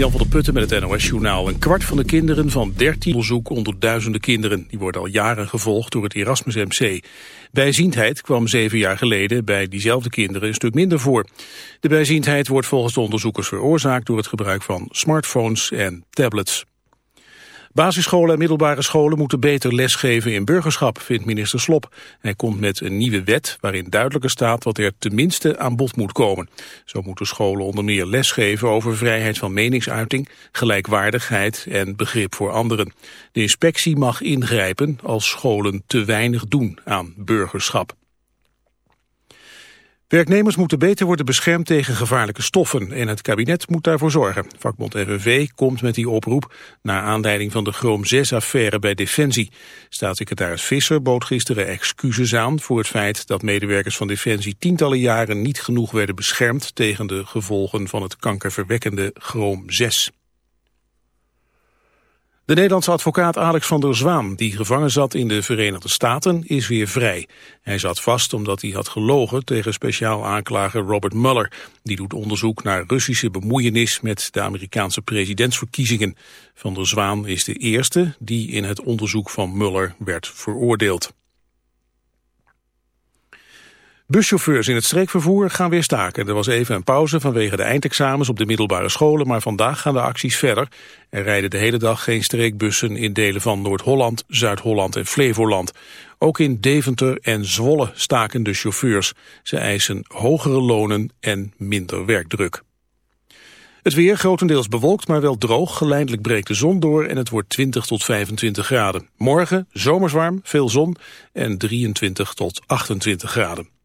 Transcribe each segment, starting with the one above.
Jan van der Putten met het NOS-journaal. Een kwart van de kinderen van 13 onderzoek onder duizenden kinderen. Die worden al jaren gevolgd door het Erasmus MC. Bijziendheid kwam zeven jaar geleden bij diezelfde kinderen een stuk minder voor. De bijziendheid wordt volgens de onderzoekers veroorzaakt door het gebruik van smartphones en tablets. Basisscholen en middelbare scholen moeten beter lesgeven in burgerschap, vindt minister Slop. Hij komt met een nieuwe wet waarin duidelijker staat wat er tenminste aan bod moet komen. Zo moeten scholen onder meer lesgeven over vrijheid van meningsuiting, gelijkwaardigheid en begrip voor anderen. De inspectie mag ingrijpen als scholen te weinig doen aan burgerschap. Werknemers moeten beter worden beschermd tegen gevaarlijke stoffen en het kabinet moet daarvoor zorgen. Vakbond FNV komt met die oproep naar aanleiding van de Chroom 6-affaire bij Defensie. Staatssecretaris Visser bood gisteren excuses aan voor het feit dat medewerkers van Defensie tientallen jaren niet genoeg werden beschermd tegen de gevolgen van het kankerverwekkende Chroom 6. De Nederlandse advocaat Alex van der Zwaan, die gevangen zat in de Verenigde Staten, is weer vrij. Hij zat vast omdat hij had gelogen tegen speciaal aanklager Robert Mueller. Die doet onderzoek naar Russische bemoeienis met de Amerikaanse presidentsverkiezingen. Van der Zwaan is de eerste die in het onderzoek van Mueller werd veroordeeld. Buschauffeurs in het streekvervoer gaan weer staken. Er was even een pauze vanwege de eindexamens op de middelbare scholen, maar vandaag gaan de acties verder. Er rijden de hele dag geen streekbussen in delen van Noord-Holland, Zuid-Holland en Flevoland. Ook in Deventer en Zwolle staken de chauffeurs. Ze eisen hogere lonen en minder werkdruk. Het weer grotendeels bewolkt, maar wel droog. Geleidelijk breekt de zon door en het wordt 20 tot 25 graden. Morgen zomerswarm, veel zon en 23 tot 28 graden.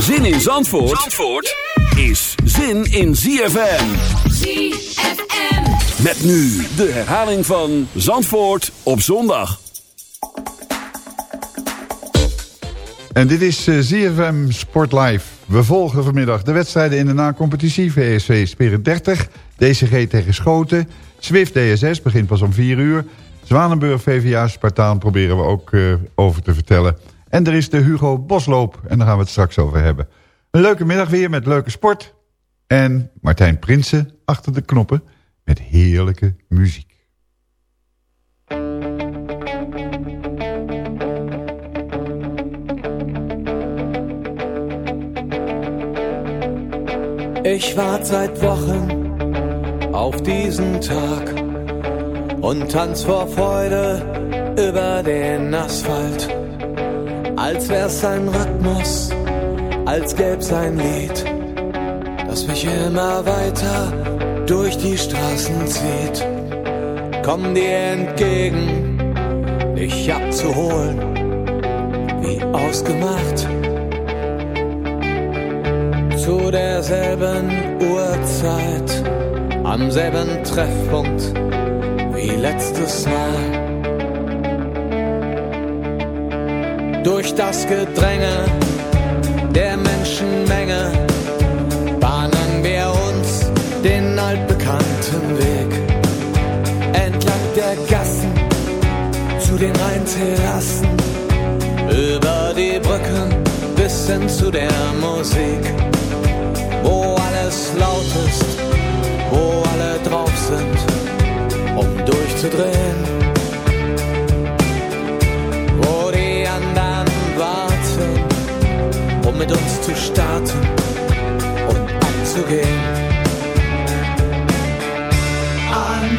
Zin in Zandvoort, Zandvoort is zin in ZFM. ZFM. Met nu de herhaling van Zandvoort op zondag. En dit is ZFM Sport Live. We volgen vanmiddag de wedstrijden in de na-competitie. VSV Spirit 30, DCG tegen Schoten. Swift DSS begint pas om 4 uur. Zwanenburg VVA Spartaan proberen we ook uh, over te vertellen. En er is de Hugo Bosloop en daar gaan we het straks over hebben. Een leuke middag weer met leuke sport. En Martijn Prinsen achter de knoppen met heerlijke muziek. Ich warte seit Wochen auf diesen Tag und tanz vor Freude über den Asphalt, als wär's ein Rhythmus, als gäb's ein Lied, das mich immer weiter durch die Straßen zieht. Komm dir entgegen, dich abzuholen, wie ausgemacht zu derselben Uhrzeit, am selben Treffpunkt wie letztes Mal. Durch das Gedränge der Menschenmenge bahnen wir uns den altbekannten Weg entlang der Gassen zu den Rheinterrassen über die Brücken bis hin zu der Musik, wo alles laut ist, wo alle drauf sind, um durchzudrehen. Mit uns zu starten und abzugehen. An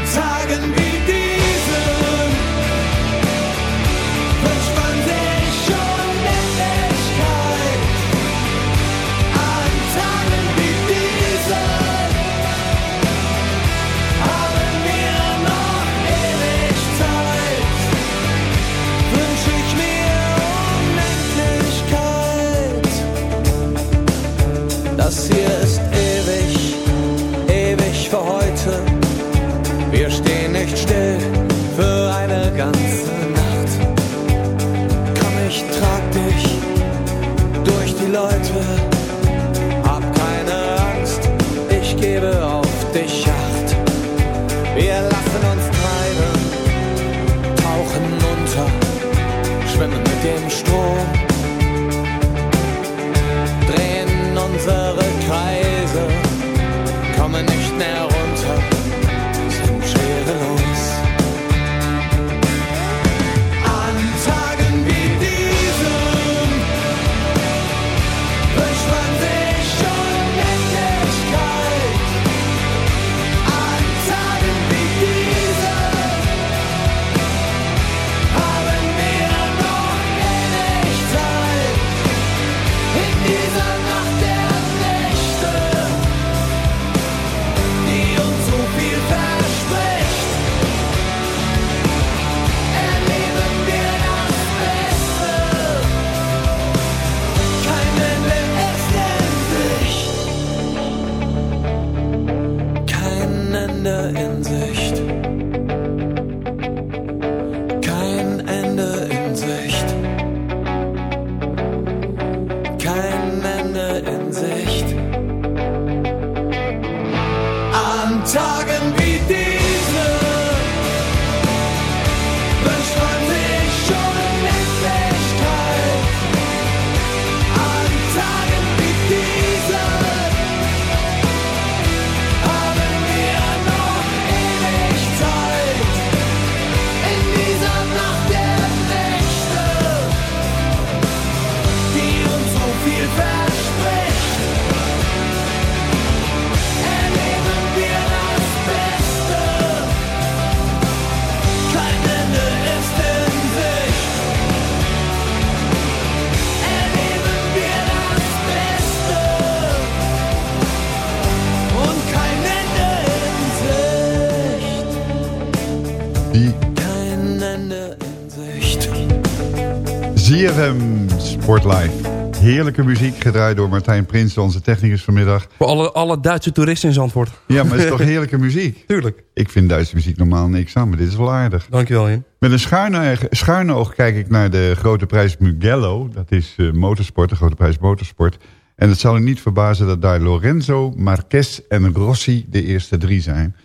Live. Heerlijke muziek gedraaid door Martijn Prins, onze technicus vanmiddag. Voor alle, alle Duitse toeristen in Zandvoort. Ja, maar het is toch heerlijke muziek? Tuurlijk. Ik vind Duitse muziek normaal niks aan, maar dit is wel aardig. Dankjewel, Jim. Met een schuine, schuine oog kijk ik naar de grote prijs Mugello. Dat is eh, motorsport, de grote prijs motorsport. En het zal u niet verbazen dat daar Lorenzo, Marquez en Rossi de eerste drie zijn.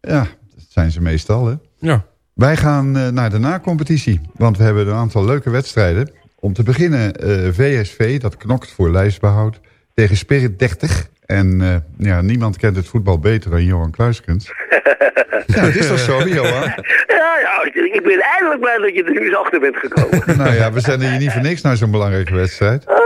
Ja, dat zijn ze meestal, hè? Ja. Wij gaan eh, naar de na-competitie, want we hebben een aantal leuke wedstrijden. Om te beginnen eh, VSV, dat knokt voor lijstbehoud, tegen Spirit 30. En eh, ja, niemand kent het voetbal beter dan Johan Kluiskens. ja, het is toch zo, Johan? Ja, ja, ik ben eindelijk blij dat je er nu eens achter bent gekomen. nou ja, we zijn hier niet voor niks naar zo'n belangrijke wedstrijd. Ah,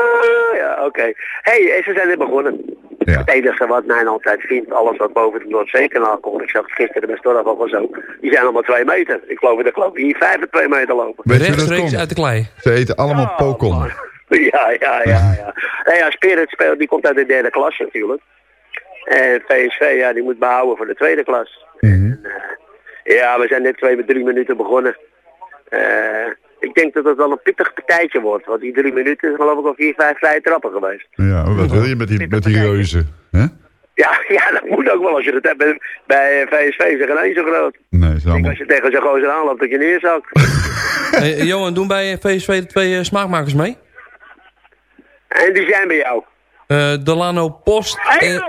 ja, oké. hey, ze zijn net begonnen. Ja. Het enige wat mij altijd vindt, alles wat boven het Noordzeekanaal komt, ik zag het gisteren bij Storf al zo, die zijn allemaal twee meter. Ik geloof dat geloof ik hier vijf en twee meter lopen. Weet hoe dat Rechtstreeks uit de klei. Ze eten allemaal Oh, pokon. man. Ja, ja, ja, ja. Nou ja, Spirit speelt, die komt uit de derde klas natuurlijk. En VSV, ja, die moet behouden voor de tweede klas. Mhm. En, eh, ja, we zijn net twee met drie minuten begonnen. Eh, ik denk dat het wel een pittig partijtje wordt. Want die drie minuten is geloof ik al vier, vijf vrije trappen geweest. Ja, maar wat wil je met die, met die reuzen? Hè? Ja, ja, dat moet ook wel als je dat hebt bij, bij VSV. Zeg een één zo groot. Nee, is denk allemaal... als je tegen zo'n gozer aanloopt dat je neerzakt. Hey, Johan, doen bij VSV de twee eh, smaakmakers mee? en die zijn bij jou. 1-0. Eh Delano Post. 1-0 en-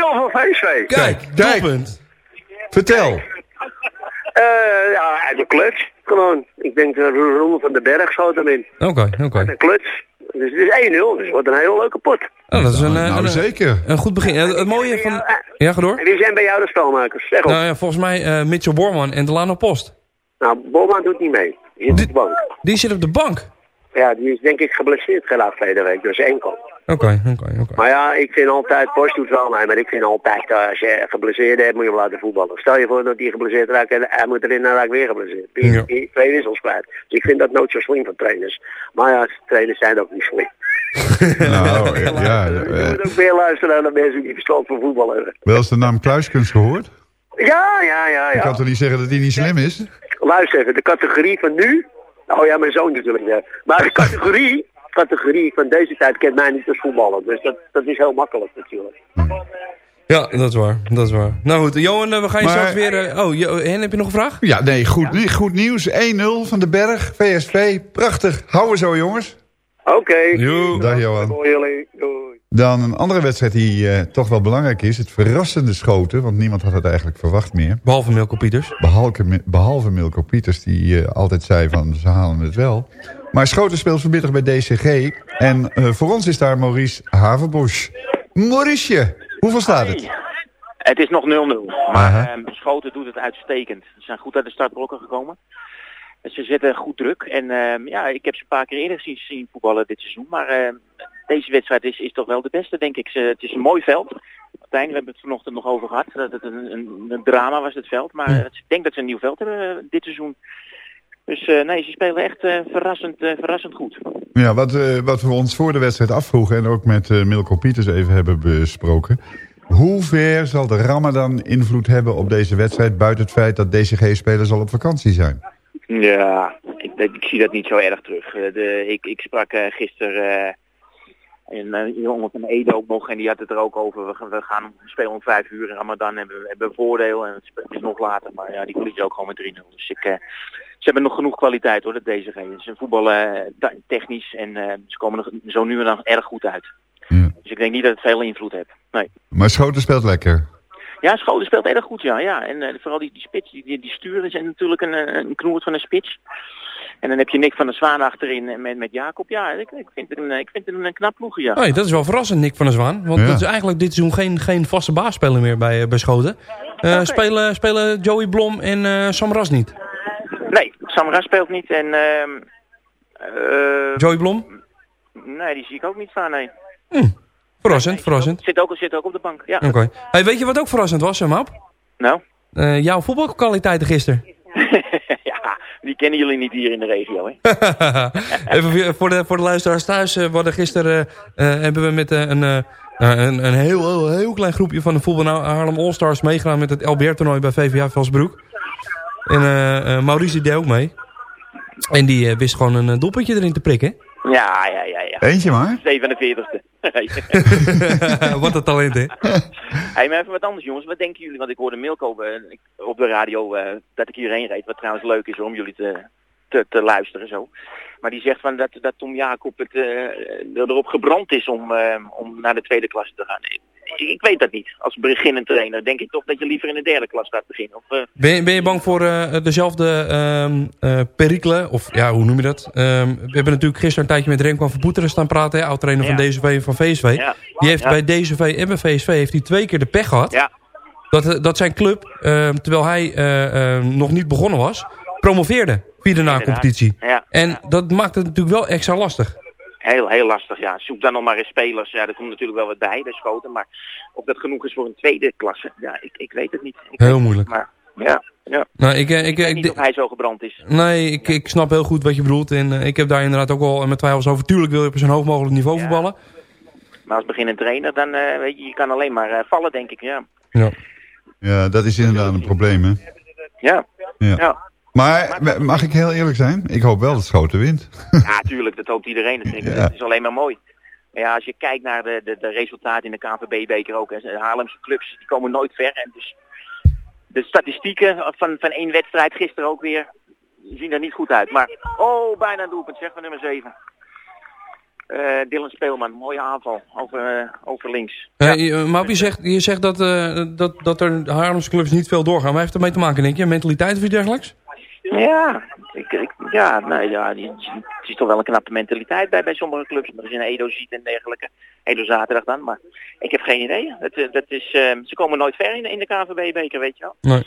voor VSV. Kijk, Kijk. doelpunt. Vertel. Eh, ja, uit de kluts. Gewoon. Ik denk dat Roel van den Berg schoot hem in. Oké, oké. Uit de kluts. Dus het is 1-0. Dus het wordt een hele leuke pot. Oh, dat is een, eh, nou, een, zeker. een goed begin. Eh, Het mooie van... Ja, ga door. En wie zijn bij jou de spelmakers? Zeg op. Nou ja, volgens mij eh Mitchell Borman en Delano Post. Nou, Boma doet niet mee. Die zit op de bank. Die zit op de bank. Ja, die is denk ik geblesseerd geraakt verlede week. Dus enkel. Oké, oké, oké. Maar ja, ik vind altijd, Post doet wel mee, maar ik vind altijd, eh, als je geblesseerd hebt, moet je hem laten voetballen. Stel je voor dat hij geblesseerd raakt en hij moet erin en raakt weer geblesseerd. Die, Ja. die twee wissels kwijt. Dus ik vind dat nooit zo slim van trainers. Maar ja, trainers zijn ook niet slim. Nou, ja, ja, je eh, moet ook meer luisteren naar de mensen die verstand van voetbal hebben. wel eens de naam Kluiskens gehoord? Ja, ja, ja, Ik kan ja. toch niet zeggen dat hij niet slim is? Luister even, de categorie van nu. Oh ja, mijn zoon natuurlijk. Ja. Maar de categorie, categorie van deze tijd kent mij niet als voetballer. Dus dat, dat is heel makkelijk natuurlijk. Ja, dat is waar. Dat is waar. Nou goed, Johan, eh, we gaan je Maar- straks weer... eh, oh, Hen, heb je nog een vraag? Ja, nee, goed, goed nieuws. 1-0 van de Berg, VSV. Prachtig. Houden zo, jongens. Oké. Dag, Johan. Jullie. Doei. Dan een andere wedstrijd die eh, toch wel belangrijk is. Het verrassende schoten, want niemand had het eigenlijk verwacht meer. Behalve Milko Pieters. Behalve, behalve Milko Pieters, die eh, altijd zei van ze halen het wel. Maar Schoten speelt vanmiddag bij DCG. En eh, voor ons is daar Maurice Havenbosch. Maurice, hoeveel staat het? Het is nog 0-0. Maar ehm, Schoten doet het uitstekend. Ze zijn goed uit de startblokken gekomen. Ze zetten goed druk. En ehm, ja, ik heb ze een paar keer eerder zien, zien voetballen dit seizoen. Maar ehm, deze wedstrijd is, is toch wel de beste, denk ik. Ze, het is een mooi veld. Martijn, we hebben het vanochtend nog over gehad. Dat het een, een, een drama was, het veld. Maar ik denk dat ze een nieuw veld hebben eh, dit seizoen. Dus eh, nee, ze spelen echt eh, verrassend, eh, verrassend goed. Ja, wat, eh, wat we ons voor de wedstrijd afvroegen... en ook met eh, Milko Pieters even hebben besproken... hoe ver zal de Ramadan invloed hebben op deze wedstrijd... buiten het feit dat DCG-spelers al op vakantie zijn? Ja, ik, ik zie dat niet zo erg terug. Eh, De, ik, ik sprak eh, gisteren eh, een eh, jongen van Edo ook nog en die had het er ook over. We, gaan- we gaan spelen om vijf uur in Ramadan hebben we hebben we voordeel en het is nog later. Maar ja, die verliezen ook gewoon met 3-0. Dus ik, eh, ze hebben nog genoeg kwaliteit hoor, dat deze Ze zijn voetballen eh, technisch en ze komen er zo nu en dan erg goed uit. Ja. Dus ik denk niet dat het veel invloed heeft. Nee. Maar Schoten speelt lekker. Ja, Schoten speelt erg goed, ja. ja. En vooral die, die spits, die, die, die sturen is natuurlijk een, een knoert van een spits. En dan heb je Nick van der Zwaan achterin met, met Jacob. Ja, ik, ik vind het een, ik vind het een knap ploeg, ja. Hey, dat is wel verrassend, Nick van der Zwaan. Want Ja. dat is eigenlijk dit seizoen geen, geen vaste baasspeler meer bij, eh, bij Schoten. Eh, spelen, spelen Joey Blom en eh, Sam Ras niet. Nee, Samra speelt niet en... ehm eh, Joey Blom? nee, die zie ik ook niet staan, nee. Verrassend, verrassend. Zit ook, zit ook op de bank, ja. Oké. Hey, weet je wat ook verrassend was, eh, Map? Nou? Eh, jouw voetbalkwaliteiten gisteren. die kennen jullie niet hier in de regio, hè. Even voor- voor de, voor de luisteraars thuis. eh, we hadden gisteren eh, eh, hebben we met een, eh, een, een heel, heel, heel klein groepje van de voetbal Haarlem All-Stars meegedaan met het LBR-toernooi bij VVA Velsbroek. En eh, eh, Maurice deed ook mee. En die wist gewoon een doelpuntje erin te prikken. Ja, ja, ja, ja. Eentje maar. 47ste. Wat een talent, hè? Hey, maar even wat anders jongens. Wat denken jullie? Want ik hoorde Milko eh, op de radio eh, dat ik hierheen reed. Wat trouwens leuk is om jullie te, te, te luisteren zo. Maar die zegt van dat, dat Tom Jacob het, eh, erop gebrand is om, om naar de tweede klasse te gaan. Ik weet dat niet. Als beginnend trainer denk ik toch dat je liever in de derde klas gaat beginnen. Of, eh, Ben je, ben je bang voor eh, dezelfde eh, perikelen? Of ja, hoe noem je dat? Ehm, we hebben natuurlijk gisteren een tijdje met Remco van Poeteren staan praten. Oud-trainer van. DCV en van VSV. Ja. Die heeft Ja. bij DCV en bij VSV heeft hij twee keer de pech gehad. Dat, dat zijn club, ehm, terwijl hij nog niet begonnen was, promoveerde via de na-competitie. En dat maakt het natuurlijk wel extra lastig. Heel, heel lastig, ja. Zoek dan nog maar eens spelers. Ja, er komt natuurlijk wel wat bij, de schoten. Maar of dat genoeg is voor een tweede klasse, ja, ik, ik weet het niet. Ik Heel het moeilijk. Maar ja, ja. Nou, ik, eh, ik, Ik weet ik, niet of hij zo gebrand is. Nee, ik, ik snap heel goed wat je bedoelt. En eh, ik heb daar inderdaad ook wel met twijfels over. Tuurlijk wil je op zo'n hoog mogelijk niveau voetballen. Maar als beginnend trainer, dan eh, weet je, je kan alleen maar eh, vallen, denk ik, ja. Ja. Ja, dat is inderdaad een probleem, hè? Ja, Ja. ja. Maar mag ik heel eerlijk zijn? Ik hoop wel dat Schoten wint. ja tuurlijk, dat hoopt iedereen natuurlijk. Ja. Het is alleen maar mooi. Maar ja, als je kijkt naar de, de, de resultaten in de KNVB-beker ook. Hè, de Haarlemse clubs die komen nooit ver. En dus de statistieken van, van één wedstrijd gisteren ook weer zien er niet goed uit. Maar, oh, bijna een doelpunt, zeg van nummer 7. Uh, Dylan Speelman, mooie aanval over, uh, over links. Hey, ja. Maar je zegt, je zegt dat, uh, dat, dat er Haarlemse clubs niet veel doorgaan. Waar heeft dat mee te maken, denk je? Mentaliteit of iets dergelijks? Ja, ik, ik, ja, nee, ja het is toch wel een knappe mentaliteit bij, bij sommige clubs. Maar als je een Edo ziet en dergelijke. Edo zaterdag dan, maar ik heb geen idee. Het, dat is, ze komen nooit ver in, in de KVB-beker, weet je wel. Nee.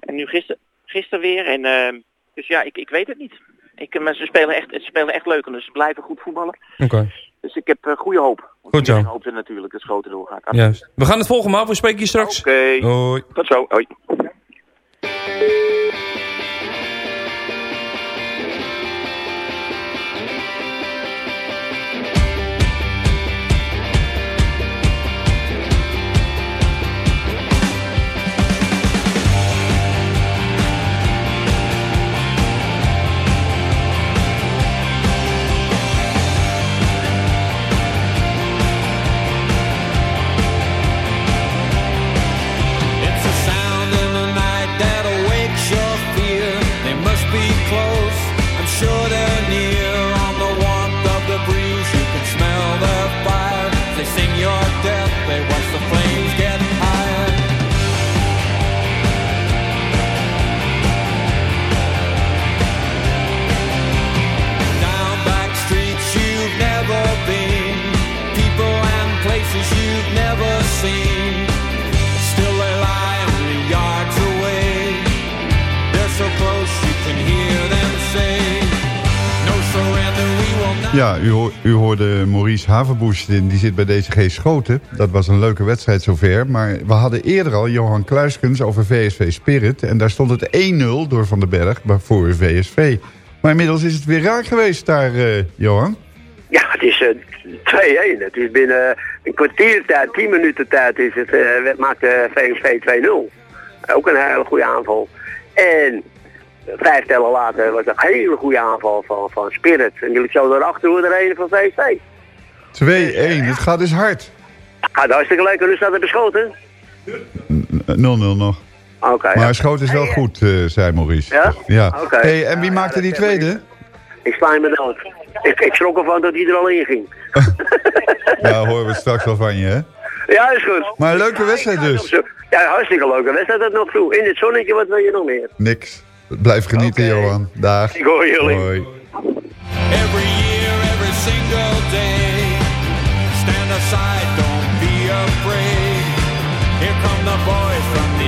En nu gisteren gister weer. En, dus ja, ik, ik weet het niet. Ik, maar ze spelen echt, ze spelen echt leuk, dus ze blijven goed voetballen. Oké. Okay. Dus ik heb uh, goede hoop. Goed zo. Ik hoop er natuurlijk dat Schoten doorgaat. Juist. We gaan het volgen, maar we spreken je straks. Oké. Okay. Hoi. Tot zo. Hoi. Ja, u, u hoorde Maurice Havenboes, die zit bij DCG Schoten. Dat was een leuke wedstrijd zover. Maar we hadden eerder al Johan Kluiskens over VSV Spirit. En daar stond het 1-0 door Van den Berg voor VSV. Maar inmiddels is het weer raak geweest daar, uh, Johan. Ja, het is uh, 2-1. Het is binnen een kwartier tijd, 10 minuten tijd, is het, uh, maakte VSV 2-0. Ook een hele goede aanval. En vijf tellen later was een hele goede aanval van, van Spirit. En jullie zo daarachter hoe de reden van VSV. 2-1, het gaat dus hard. Het gaat hartstikke leuk. En nu staat er beschoten? 0-0 nog. Oké. Okay, maar ja. schoot is wel goed, uh, zei Maurice. Ja? Ja. Oké. Okay. Hey, en wie ja, maakte die tweede? Ik sla hem dood. Ik, ik schrok ervan dat hij er al in ging. ja, horen we straks wel van je, hè? Ja, is goed. Maar een leuke wedstrijd dus. Ja, hartstikke leuke wedstrijd dat nog toe. In dit zonnetje, wat wil je nog meer? Niks. Blijf genieten, okay. Johan. Dag. Ik hoor jullie. Hoi. Every year, every single day. Stand aside, don't be afraid. Here come the boys from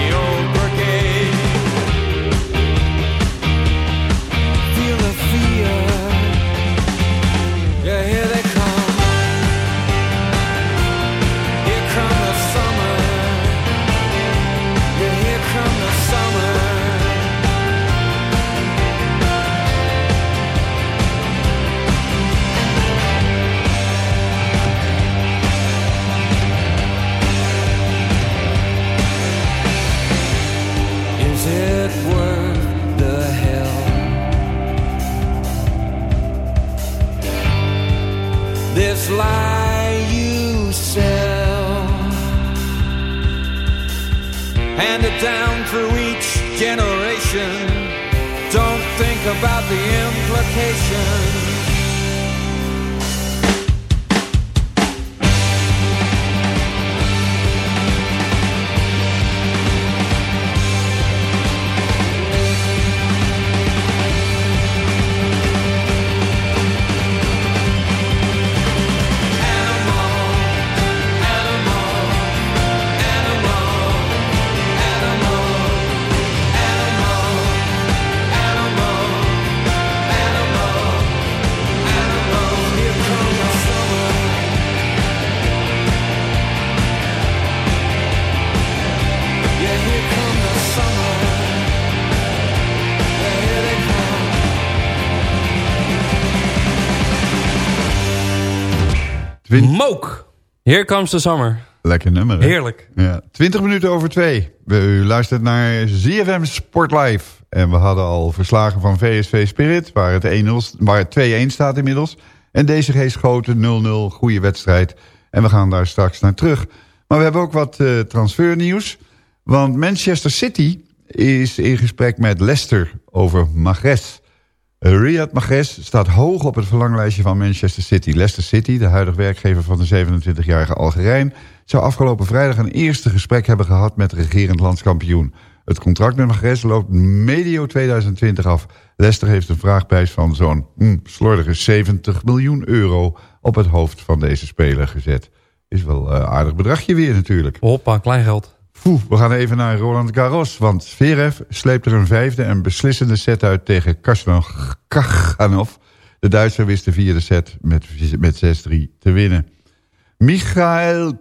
This lie you sell, handed down through each generation. Don't think about the implications. Mook. Here comes the summer. Lekker nummer, hè? Heerlijk. Ja. 20 minuten over twee. U luistert naar ZFM Sport Live. En we hadden al verslagen van VSV Spirit, waar het, 1-0 waar het 2-1 staat inmiddels. En DCG Schoten 0-0, goede wedstrijd. En we gaan daar straks naar terug. Maar we hebben ook wat uh, transfernieuws. Want Manchester City is in gesprek met Leicester over Magres. Riyad Mahrez staat hoog op het verlanglijstje van Manchester City. Leicester City, de huidige werkgever van de 27-jarige Algerijn... zou afgelopen vrijdag een eerste gesprek hebben gehad met de regerend landskampioen. Het contract met Mahrez loopt medio 2020 af. Leicester heeft een vraagprijs van zo'n hm, slordige 70 miljoen euro... op het hoofd van deze speler gezet. Is wel een uh, aardig bedragje weer natuurlijk. Hoppa, kleingeld. We gaan even naar Roland Garros. Want Zverev sleept er een vijfde en beslissende set uit tegen Kachanov. De Duitser wist de vierde set met, met 6-3 te winnen. Michael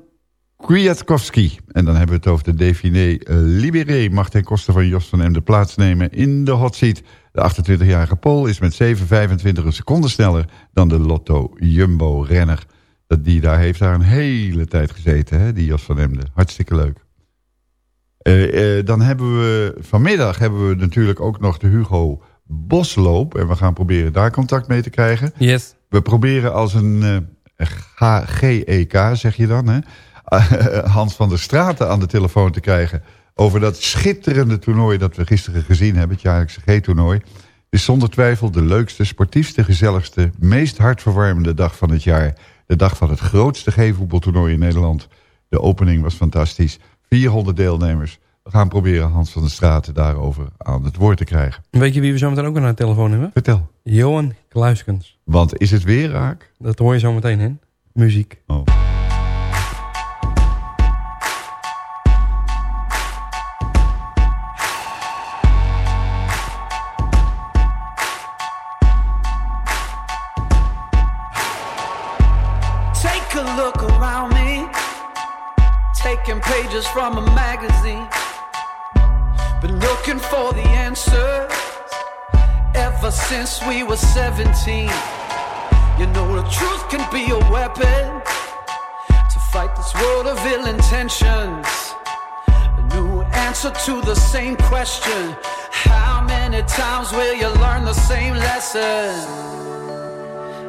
Kwiatkowski. En dan hebben we het over de Dauphiné Libéré. Mag ten koste van Jos van Emden plaatsnemen in de hot seat. De 28-jarige Pool is met 7,25 seconden sneller dan de Lotto Jumbo-renner. Die daar heeft daar een hele tijd gezeten, hè, die Jos van Emden. Hartstikke leuk. Uh, uh, dan hebben we vanmiddag hebben we natuurlijk ook nog de Hugo Bosloop. En we gaan proberen daar contact mee te krijgen. Yes. We proberen als een uh, GEK, zeg je dan, hè? Hans van der Straten aan de telefoon te krijgen... over dat schitterende toernooi dat we gisteren gezien hebben, het jaarlijkse G-toernooi. is zonder twijfel de leukste, sportiefste, gezelligste... meest hartverwarmende dag van het jaar. De dag van het grootste G-voetbaltoernooi in Nederland. De opening was fantastisch. 400 deelnemers. We gaan proberen Hans van der Straten daarover aan het woord te krijgen. Weet je wie we zo meteen ook aan de telefoon hebben? Vertel. Johan Kluiskens. Want is het weer raak? Dat hoor je zo meteen in. Muziek. Oh. 17 You know the truth can be a weapon To fight this world of ill intentions. A new answer to the same question. How many times will you learn the same lesson?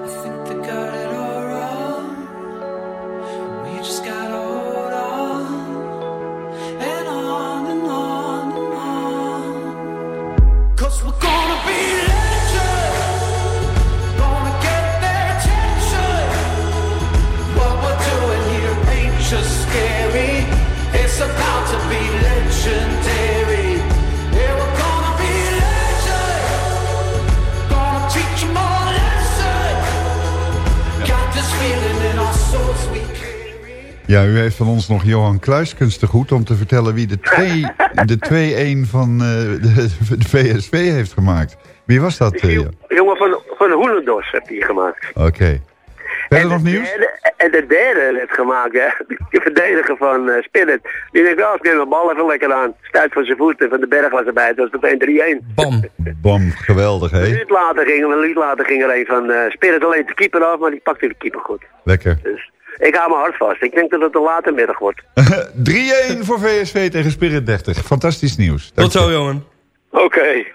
I think they got it all wrong. We just gotta hold on. And on and on and on. Cause we're gonna be to be legendary Yeah, we're gonna be legends Gonna teach 'em all a lesson Got this feeling in our souls we Ja, u heeft van ons nog Johan Kluiskens te goed om te vertellen wie de 2 de 2-1 van uh, de, de, VSV heeft gemaakt. Wie was dat? Uh, Jongen van, van Hoelendos heeft hij gemaakt. Oké. Okay. Verder nog nieuws? Derde, en de derde net gemaakt, hè. De verdediger van uh, Spirit. Die denkt, oh, ik neem mijn bal even lekker aan. Stuit van zijn voeten, van de berg was erbij. Dat was meteen 3-1. Bam. Bam, geweldig, hè? Een minuut later ging, een minuut later ging er een van uh, Spirit alleen de keeper af, maar die pakte de keeper goed. Lekker. Dus ik hou me hard vast. Ik denk dat het een late middag wordt. 3-1 voor VSV tegen Spirit 30. Fantastisch nieuws. Tot zo, jongen. Oké. Okay.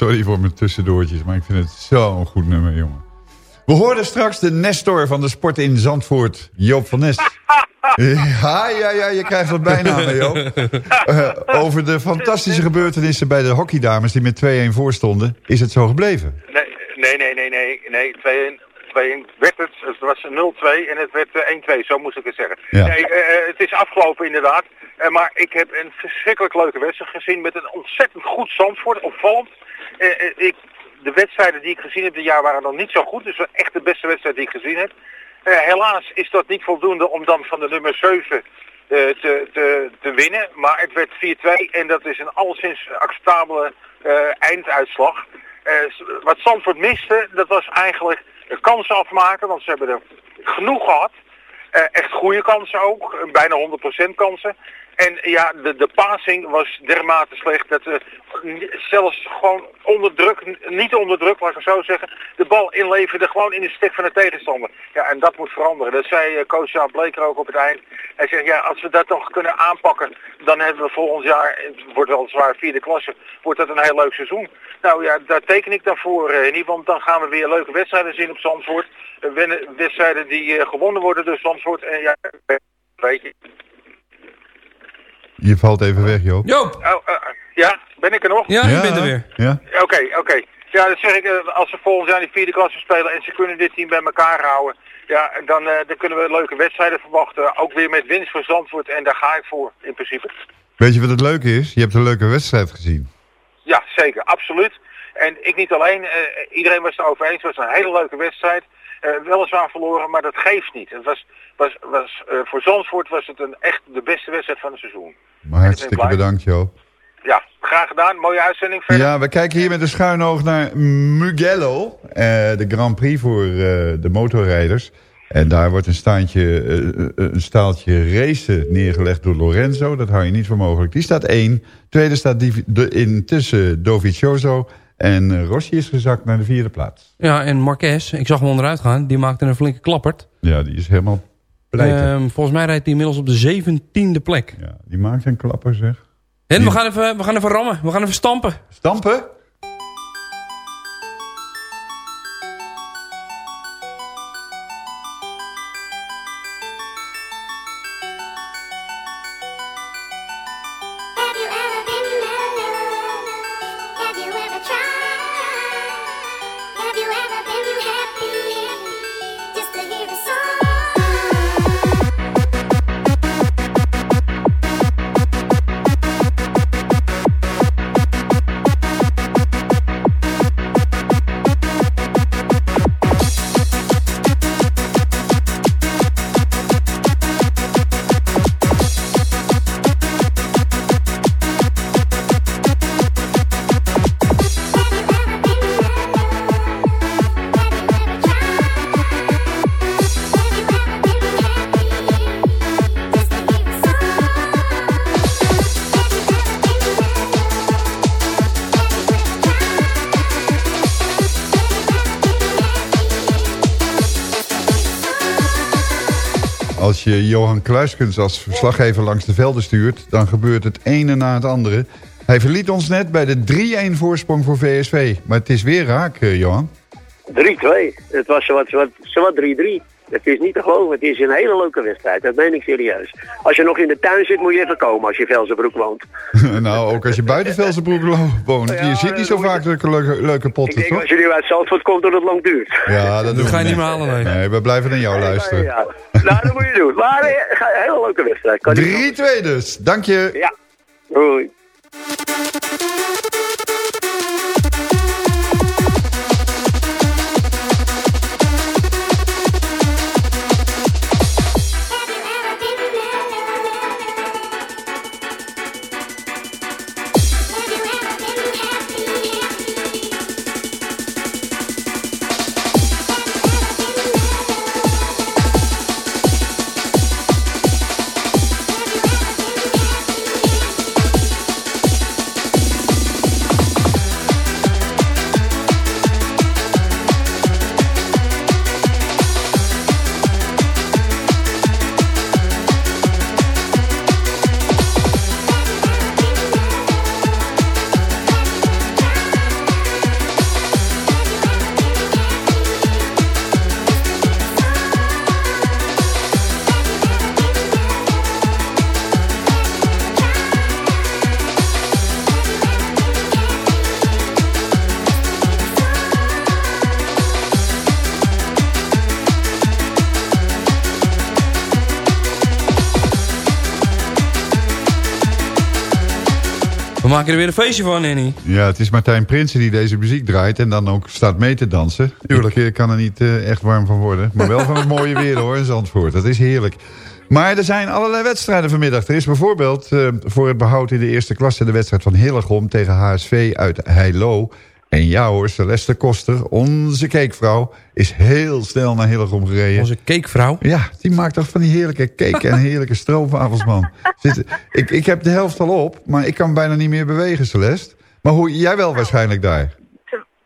Sorry voor mijn tussendoortjes, maar ik vind het zo'n goed nummer, jongen. We hoorden straks de Nestor van de sport in Zandvoort, Joop van Nes. Ja, ja, ja, je krijgt wat bijnamen, Joop. Eh, over de fantastische gebeurtenissen bij de hockeydames die met 2-1 voorstonden. Is het zo gebleven? Nee, nee, nee, nee, nee, nee 2-1 2-1 werd het. Het was 0-2 en het werd eh, 1-2, zo moest ik het zeggen. Ja. Nee, eh, het is afgelopen inderdaad. Eh, maar ik heb een verschrikkelijk leuke wedstrijd gezien met een ontzettend goed Zandvoort, opvallend. Eh, eh, de wedstrijden die ik gezien heb dit jaar waren nog niet zo goed. Dus echt de beste wedstrijd die ik gezien heb. Eh, helaas is dat niet voldoende om dan van de nummer 7 eh, te, te, te winnen. Maar het werd 4-2 en dat is een alleszins acceptabele einduitslag. Wat Zandvoort miste, dat was eigenlijk kansen afmaken. Want ze hebben er genoeg gehad. Eh, echt goede kansen ook, bijna 100% kansen. En ja, de, de passing was dermate slecht dat ze zelfs gewoon onder druk, niet onder druk, laat ik het zo zeggen, de bal inleverde gewoon in de stek van de tegenstander. Ja, en dat moet veranderen. Dat zei eh, coach Jaap Bleker ook op het eind. Hij zegt, ja, als we dat nog kunnen aanpakken, dan hebben we volgend jaar, het wordt wel zwaar vierde klasse, wordt dat een heel leuk seizoen. Nou ja, daar teken ik dan voor, eh, niet, want dan gaan we weer leuke wedstrijden zien op Zandvoort. Eh, wedstrijden die eh, gewonnen worden door Zandvoort. En ja, weet je. Je valt even weg, Joop. Joop! Oh, eh, ja, ben ik er nog? Ja, je bent er weer. Ja? Oké, oké. Ja, dat zeg ik, eh, als ze volgend jaar de vierde klasse spelen en ze kunnen dit team bij elkaar houden, ja, dan, eh, dan kunnen we leuke wedstrijden verwachten. Ook weer met winst voor Zandvoort en daar ga ik voor, in principe. Weet je wat het leuke is? Je hebt een leuke wedstrijd gezien. Ja, zeker, absoluut. En ik niet alleen, eh, iedereen was het erover eens, het was een hele leuke wedstrijd. Eh, weliswaar verloren, maar dat geeft niet. Het was, was, was, eh, voor Zandvoort was het een, echt de beste wedstrijd van het seizoen. Maar hartstikke bedankt, Joop. Ja, graag gedaan. Mooie uitzending verder. Ja, we kijken hier met een schuin oog naar Mugello. eh, de Grand Prix voor eh, de motorrijders. En daar wordt een, staantje, eh, een staaltje racen neergelegd door Lorenzo. Dat hou je niet voor mogelijk. Die staat één. Tweede staat die, de, intussen Dovizioso. En Rossi is gezakt naar de vierde plaats. Ja, en Marquez, ik zag hem onderuit gaan. Die maakte een flinke klappert. Ja, die is helemaal Ehm, volgens mij rijdt hij inmiddels op de zeventiende plek. ja, die maakt een klapper, zeg. En we gaan, even, we gaan even rammen. We gaan even stampen. Stampen? Je Johan Kluiskens als verslaggever langs de velden stuurt... dan gebeurt het ene na het andere. Hij verliet ons net bij de 3-1 voorsprong voor VSV. Maar het is weer raak, eh, Johan. 3-2. Het was zowat, zowat, zowat 3-3. Het is niet te geloven. Het is een hele leuke wedstrijd. Dat meen ik serieus. Als je nog in de tuin zit, moet je even komen als je Velzenbroek woont. nou, ook als je buiten Velsenbroek woont. je ziet niet zo vaak leuke, leuke, leuke Ik potten, denk toch? als je nu uit Zandvoort komt, dat het lang duurt. Ja, dat doen ga je niet meer halen, nee. Nee, we blijven naar jou luisteren. Ja. Nou, dat moet je doen. Maar eh, ga- een hele leuke wedstrijd. Kan niet 3-2 dus. Dank je. Ja. Hoi. Maken er weer een feestje van, Henny. Ja, het is Martijn Prinsen die deze muziek draait en dan ook staat mee te dansen. Tuurlijk. Ik kan er niet eh, echt warm van worden. Maar wel van het mooie weer hoor in Zandvoort. Dat is heerlijk. Maar er zijn allerlei wedstrijden vanmiddag. Er is bijvoorbeeld eh, voor het behoud in de eerste klasse... de wedstrijd van Hillegom tegen HSV uit Heilo. En ja hoor, Celeste Koster, onze cakevrouw... is heel snel naar Hillegom gereden. Onze cakevrouw? Ja, die maakt toch van die heerlijke cake en heerlijke stroopwafels, man. Zit, ik, ik heb de helft al op, maar ik kan bijna niet meer bewegen, Celeste. Maar hoe, jij wel waarschijnlijk daar?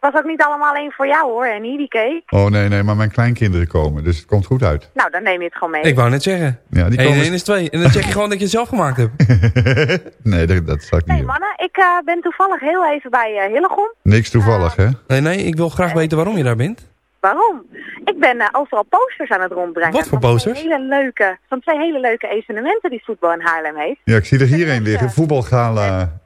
Was ook niet allemaal één voor jou hoor, en niet die cake. Oh nee, nee, maar mijn kleinkinderen komen, dus het komt goed uit. Nou, dan neem je het gewoon mee. Ik wou net zeggen. Ja, die 1 komen... en 1 is 2. En dan check je gewoon dat je het zelf gemaakt hebt. nee, dat, dat ik niet Nee mannen, ik eh, ben toevallig heel even bij eh, Hillegom. Niks toevallig, hè? Nee, nee, ik wil graag weten waarom je daar bent. Waarom? Ik ben eh, overal posters aan het rondbrengen. Wat voor van posters? Twee hele leuke, van twee hele leuke evenementen die voetbal in Haarlem heeft. Ja, ik zie er hier een liggen. Voetbalgala.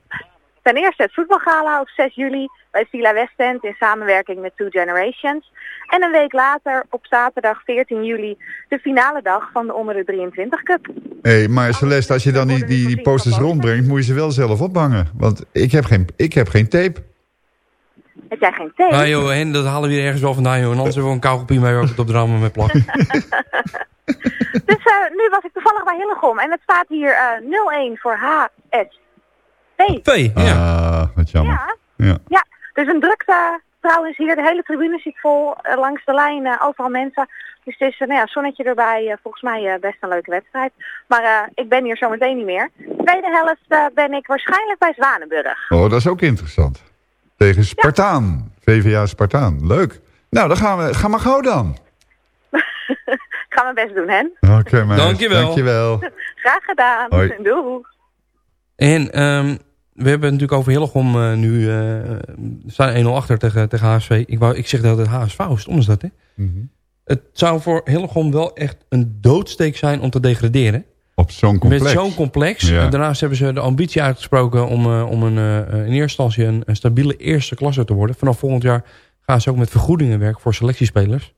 Ten eerste het voetbalgala op 6 juli bij Villa Westend in samenwerking met Two Generations. En een week later, op zaterdag 14 juli, de finale dag van de onder de 23 Cup. Hé, hey, maar Celeste, als je dan die, die, die posters rondbrengt... moet je ze wel zelf ophangen. Want ik heb geen, ik heb geen tape. Heb jij geen thee? Nou joh, dat halen we hier ergens wel vandaan joh. En anders hebben we een kauwgopie mee het op de ramen met plakken. Dus eh, nu was ik toevallig bij Hillegom en het staat hier eh 0-1 voor P, ja. Ah, wat jammer. Ja. Ja. Ja, dus een drukte trouwens hier. De hele tribune zit vol. eh, langs de lijn, eh, overal mensen. Dus het is, eh, nou ja, zonnetje erbij. eh, volgens mij eh, best een leuke wedstrijd. Maar eh, ik ben hier zo meteen niet meer. Tweede helft eh, ben ik waarschijnlijk bij Zwanenburg. Oh, dat is ook interessant. Tegen Spartaan. VVA Spartaan. Leuk. Nou, dan gaan we. Ga maar gauw dan. ik ga mijn best doen, Hen. Oké, meis. Dankjewel. Dankjewel. Graag gedaan. Hoi. Doei. En ehm, we hebben het natuurlijk over Hillegom eh, nu. eh, we staan 1-0 achter tegen, tegen HSV. Ik, wou, ik zeg dat het HSV is. Is dat, hè? Mhm. Het zou voor Hillegom wel echt een doodsteek zijn om te degraderen. Op zo'n complex. Met zo'n complex. Ja. Daarnaast hebben ze de ambitie uitgesproken om, eh, om een, in eerste instantie een, een stabiele eerste klasse te worden. Vanaf volgend jaar gaan ze ook met vergoedingen werken voor selectiespelers.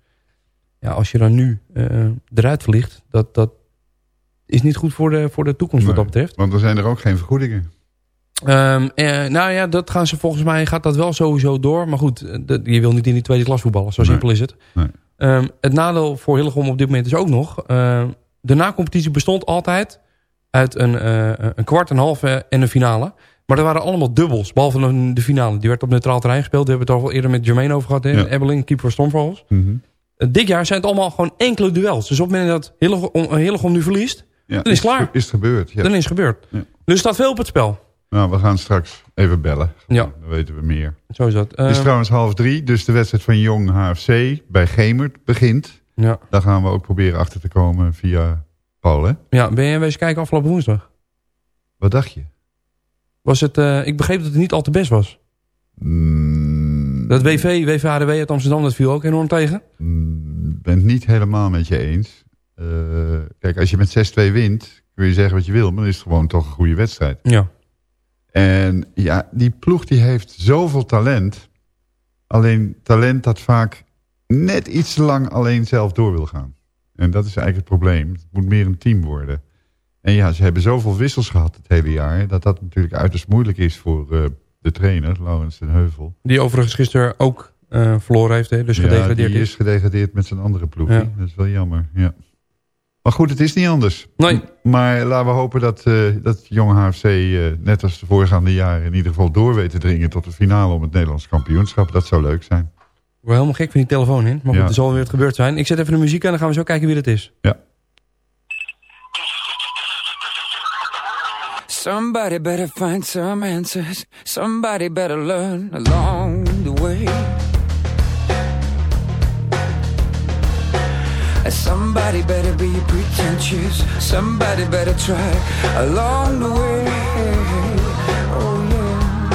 Ja, als je dan nu eh, eruit vliegt, dat, dat is niet goed voor de, voor de toekomst wat dat betreft. Want dan zijn er ook geen vergoedingen. Ehm, eh, nou ja, dat gaan ze volgens mij gaat dat wel sowieso door. Maar goed, eh, je wil niet in die tweede klas voetballen. Zo Nee. simpel is het. Nee. Ehm, het nadeel voor Hillegom op dit moment is ook nog... eh, de na-competitie bestond altijd uit een, eh, een kwart, een halve en een finale. Maar er waren allemaal dubbels, behalve de finale. Die werd op neutraal terrein gespeeld. Daar hebben we het al eerder met Jermaine over gehad. hè? Ja. Ebbeling, keeper voor Stormvogels. Mhm. Eh, dit jaar zijn het allemaal gewoon enkele duels. Dus op het moment dat Hillegom, Hillegom nu verliest... Ja, dan is het klaar. Is het gebeurd. Ja. Dan is het gebeurd. Ja. Dus er staat veel op het spel. Nou, we gaan straks even bellen. Ja. Dan weten we meer. Zo is dat. Het is Eh, trouwens half drie, dus de wedstrijd van Jong HFC bij Gemert begint. ja. Daar gaan we ook proberen achter te komen via Paul, hè? Ja, ben je wezen kijken afgelopen woensdag? Wat dacht je? Was het, eh, ik begreep dat het niet al te best was. Mm, Dat WV, WVHDW uit Amsterdam, dat viel ook enorm tegen. mm, ben het niet helemaal met je eens. Eh, kijk, als je met 6-2 wint, kun je zeggen wat je wil, maar dan is het gewoon toch een goede wedstrijd. Ja. En ja, die ploeg die heeft zoveel talent. Alleen talent dat vaak net iets te lang alleen zelf door wil gaan. En dat is eigenlijk het probleem. Het moet meer een team worden. En ja, ze hebben zoveel wissels gehad het hele jaar... dat dat natuurlijk uiterst moeilijk is voor eh, de trainer, Laurens den Heuvel. Die overigens gisteren ook eh, verloren heeft, hè, dus ja, gedegradeerd die is. is gedegradeerd met zijn andere ploeg. Ja. Dat is wel jammer, ja. Maar goed, het is niet anders. Nee. Maar laten we hopen dat, eh dat Jong HFC, eh, net als de voorgaande jaren... in ieder geval door weet te dringen tot de finale om het Nederlands kampioenschap. Dat zou leuk zijn. Ik word helemaal gek van die telefoon in. Maar goed, Ja. er zal weer het gebeurd zijn. Ik zet even de muziek aan, dan gaan we zo kijken wie dat is. Ja. Somebody better find some answers. Somebody better learn along the way. Somebody better be pretentious. Somebody better try along the way. Oh yeah.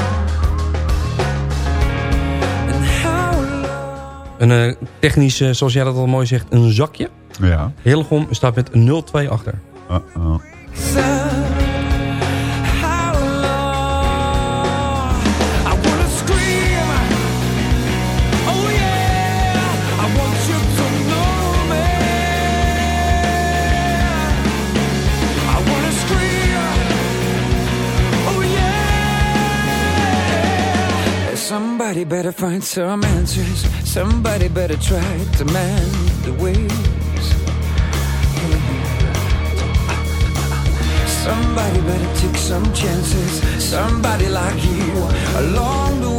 And how long? Een eh, technisch, eh, zoals jij dat al mooi zegt, een zakje. Ja. Hillegom staat met 0-2 achter. How Somebody better find some answers. Somebody better try to mend the ways. Somebody better take some chances. Somebody like you along the way.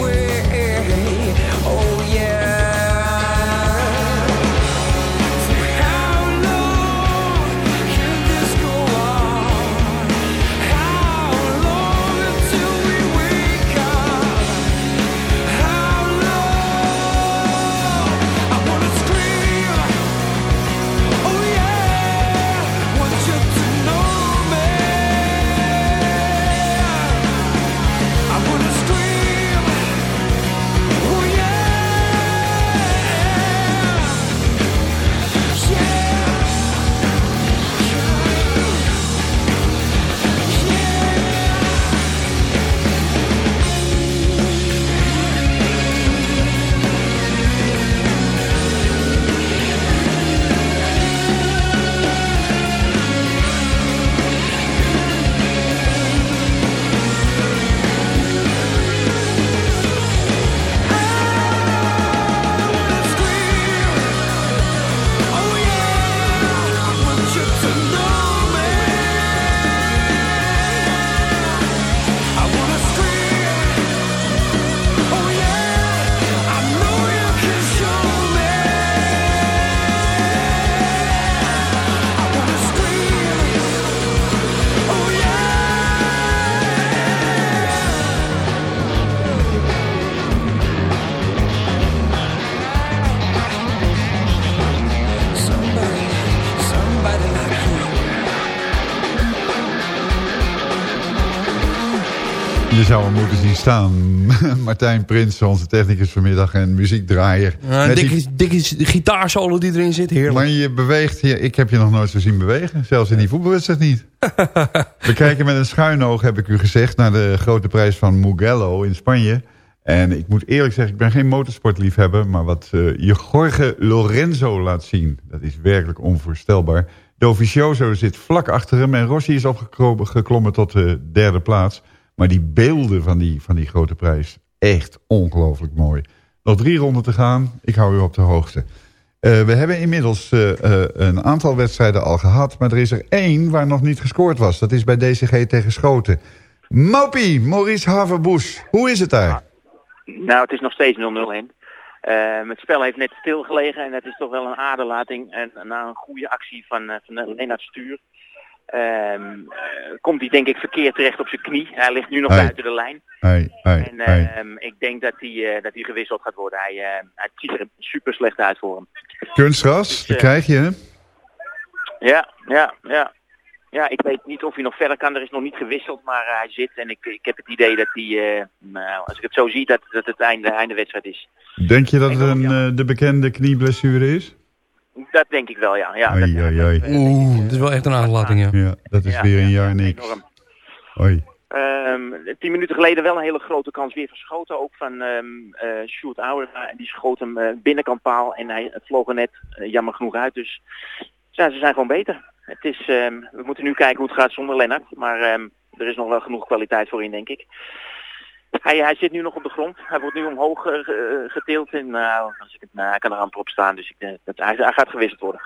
Zou hem moeten zien staan. Martijn Prins, onze technicus vanmiddag en muziekdraaier. Ja, die- dikke, dikke gitaarsolo die erin zit, heerlijk. Maar je beweegt hier. Ik heb je nog nooit zo zien bewegen. Zelfs in die voetbalwedstrijd niet. We kijken met een schuin oog, heb ik u gezegd... naar de grote prijs van Mugello in Spanje. En ik moet eerlijk zeggen, ik ben geen motorsportliefhebber... maar wat eh Jorge Lorenzo laat zien, dat is werkelijk onvoorstelbaar. Dovizioso zit vlak achter hem en Rossi is opgeklommen geklommen tot de derde plaats. Maar die beelden van die, van die grote prijs, echt ongelooflijk mooi. Nog drie ronden te gaan, ik hou u op de hoogte. Eh, we hebben inmiddels eh, eh, een aantal wedstrijden al gehad... maar er is er één waar nog niet gescoord was. Dat is bij DCG tegen Schoten. Mopie, Maurice Haverboes, hoe is het daar? Nou, het is nog steeds 0-0 in. Het spel heeft net stilgelegen en het is toch wel een aderlating. En na een goede actie van, van Lennart Stuur ehm, eh, komt hij denk ik verkeerd terecht op zijn knie. Hij ligt nu nog Hey. buiten de lijn. Hey, hey, En ehm, ik denk dat hij, eh, dat hij gewisseld gaat worden. Hij, eh, hij ziet er super slecht uit voor hem. Kunstgras, dat eh, krijg je, hè? Ja, ja, ja. Ja, ik weet niet of hij nog verder kan. Er is nog niet gewisseld, maar hij zit. En ik, ik heb het idee dat hij, nou, als ik het zo zie, dat, dat het einde, einde wedstrijd is. Denk je dat het een, de bekende knieblessure is? Dat denk ik wel, ja. ja dat- ai, ai. Oeh, het is wel echt een aderlating, ja. Ja, dat is Ja, weer een ja, jaar niks. enorm. Oei. Ehm, tien minuten geleden wel een hele grote kans weer verschoten. Ook van ehm eh Sjoerd Auer. En die schoot hem eh, binnenkant paal. En hij vloog er net eh, jammer genoeg uit. Dus ja, ze zijn gewoon beter. Het is, ehm, we moeten nu kijken hoe het gaat zonder Lennart. Maar ehm, er is nog wel genoeg kwaliteit voor in, denk ik. Hij, hij zit nu nog op de grond. Hij wordt nu omhoog eh, eh, getild. En, nou, als ik het, nou, hij kan er amper op staan. Dus ik, denk dat, hij, hij gaat gewisseld worden.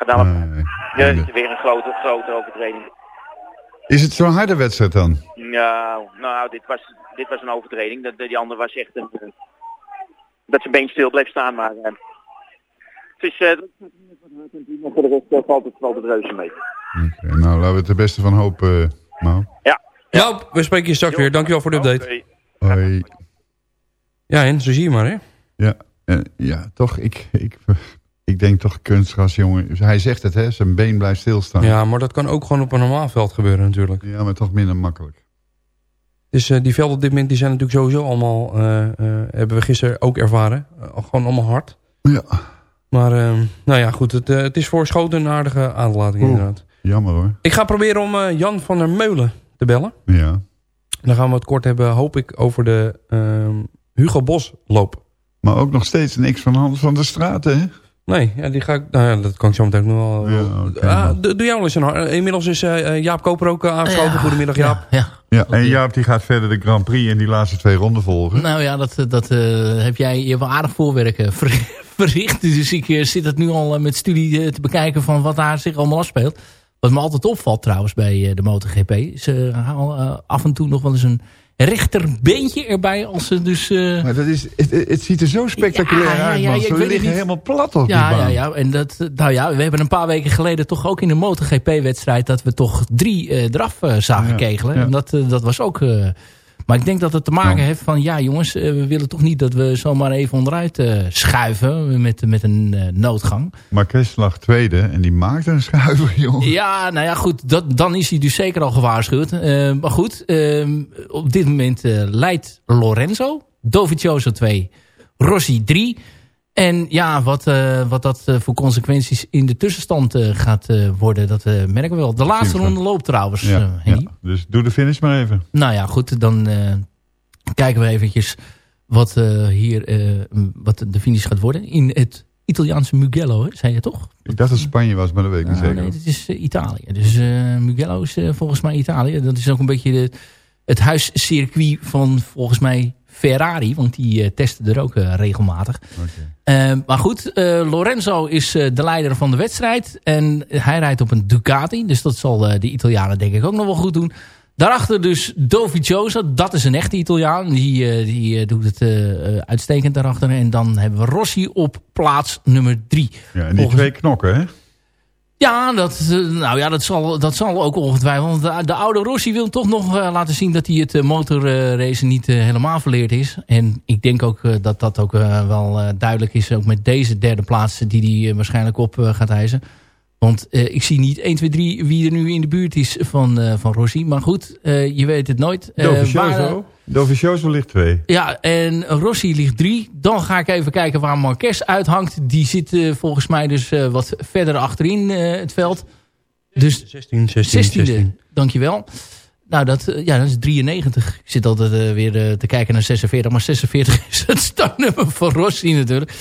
Ja, het is weer een grote, grote overtreding. Is het zo'n harde wedstrijd dan? Nou, nou dit, was, dit was een overtreding. Dat, die andere was echt een, eh, dat zijn been stil bleef staan. Maar eh, het is, eh, voor de rest eh, valt het, valt het reuze mee. Oké, nou, laten we het de beste van hopen, uh, Mau. Ja. Ja, we spreken je straks weer. Dankjewel voor de update. Hoi. Ja, en zo zie je maar, hè. Ja, eh, ja toch, ik, ik, ik denk toch kunstgras, jongen. Hij zegt het, hè, zijn been blijft stilstaan. Ja, maar dat kan ook gewoon op een normaal veld gebeuren natuurlijk. Ja, maar toch minder makkelijk. Dus eh, die velden op dit moment die zijn natuurlijk sowieso allemaal, eh, hebben we gisteren ook ervaren. Gewoon allemaal hard. Ja. Maar, eh, nou ja, goed, het, het is voor Schoten een aardige aanlating inderdaad. Jammer hoor. Ik ga proberen om Jan van der Meulen te bellen. Ja. Dan gaan we het kort hebben, hoop ik, over de ehm, Hugo Bos loop. Maar ook nog steeds niks van Hans van der Straat, hè? Nee, ja, die ga ik, nou ja, dat kan ik zo meteen nog wel. Ah, doe, jou wel eens een Inmiddels is eh, eh, Jaap Koper ook uh, aangeschoven. Ja, Goedemiddag Jaap. Ja, Ja, en Jaap die gaat verder de Grand Prix in die laatste twee ronden volgen. Nou ja, dat, dat eh, heb jij je wel aardig voorwerk eh, ver- verricht. Dus ik eh, zit het nu al eh, met studie eh, te bekijken van wat daar zich allemaal afspeelt. Wat me altijd opvalt trouwens bij eh, de MotoGP. Ze halen eh, af en toe nog wel eens een rechterbeentje erbij. Als ze dus... eh, Maar dat is, het, het ziet er zo spectaculair Ja, ja, uit, ja, man. Ze liggen niet. helemaal plat op ja, die ja, baan. ja. En dat, nou ja, we hebben een paar weken geleden toch ook in de MotoGP-wedstrijd... dat we toch drie eh, eraf zagen Ja, kegelen. ja. En dat, dat was ook... maar ik denk dat het te maken heeft van... ja jongens, eh, we willen toch niet dat we zomaar even onderuit eh, schuiven... met, met een eh, noodgang. Marquez lag tweede en die maakte een schuiver, jongen. Ja, nou ja, goed. Dat, dan is hij dus zeker al gewaarschuwd. Maar goed, op dit moment leidt Lorenzo. Dovizioso 2. Rossi 3. En ja, wat, eh, wat dat eh, voor consequenties in de tussenstand eh, gaat worden, dat merken we wel. De laatste ronde loopt trouwens, Ja. Dus doe de finish maar even. Nou ja, goed. Dan kijken we eventjes wat hier wat de finish gaat worden. In het Italiaanse Mugello, hè, zei je toch? Ik dacht dat het Spanje was, maar dat weet ik niet Ah, zeker. nee, het is Italië. Dus Mugello is volgens mij Italië. Dat is ook een beetje de, het huiscircuit van volgens mij Ferrari. Want die testen er ook regelmatig. Eh, maar goed, eh, Lorenzo is eh, de leider van de wedstrijd. En hij rijdt op een Ducati. Dus dat zal de Italianen denk ik ook nog wel goed doen. Daarachter dus Dovizioso. Dat is een echte Italiaan. Die, die doet het uitstekend daarachter. En dan hebben we Rossi op plaats nummer drie. Ja, en die Volgens- twee knokken, hè? Ja, dat, eh, nou ja, dat, zal, dat zal ook ongetwijfeld. Want de, de oude Rossi wil toch nog eh, laten zien dat hij het uh, motorracen niet eh, helemaal verleerd is. En ik denk ook eh, dat dat ook eh, wel eh, duidelijk is. Ook met deze derde plaats die hij eh, waarschijnlijk op eh, gaat eisen. Want eh, ik zie niet 1, 2, 3 wie er nu in de buurt is van, eh, van Rossi. Maar goed, eh, je weet het nooit. Eh, waar- Dovizioso. Ligt twee. ja, en Rossi ligt drie. Dan ga ik even kijken waar Marquez uithangt. Die zit eh, volgens mij dus eh, wat verder achterin eh, het veld. Dus 16, 16, 16e, 16. dankjewel. Nou, dat, ja, dat is 93. Ik zit altijd eh, weer te kijken naar 46. Maar 46 is het startnummer van Rossi natuurlijk.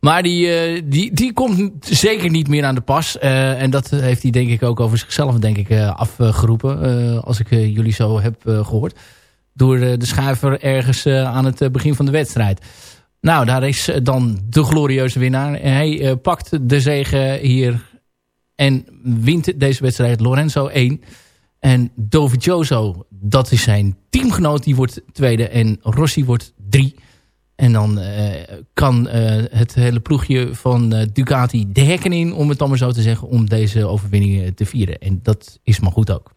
Maar die, eh, die, die komt zeker niet meer aan de pas. Eh, en dat heeft hij denk ik ook over zichzelf denk ik, eh, afgeroepen. eh, als ik jullie zo heb eh, gehoord. Door eh, de schuiver ergens eh, aan het eh, begin van de wedstrijd. Nou, daar is dan de glorieuze winnaar. Hij pakt de zege hier en wint deze wedstrijd Lorenzo 1. En Dovizioso, dat is zijn teamgenoot, die wordt tweede. En Rossi wordt drie. En dan kan het hele ploegje van Ducati de hekken in, om het dan maar zo te zeggen, om deze overwinning eh, te vieren. En dat is maar goed ook.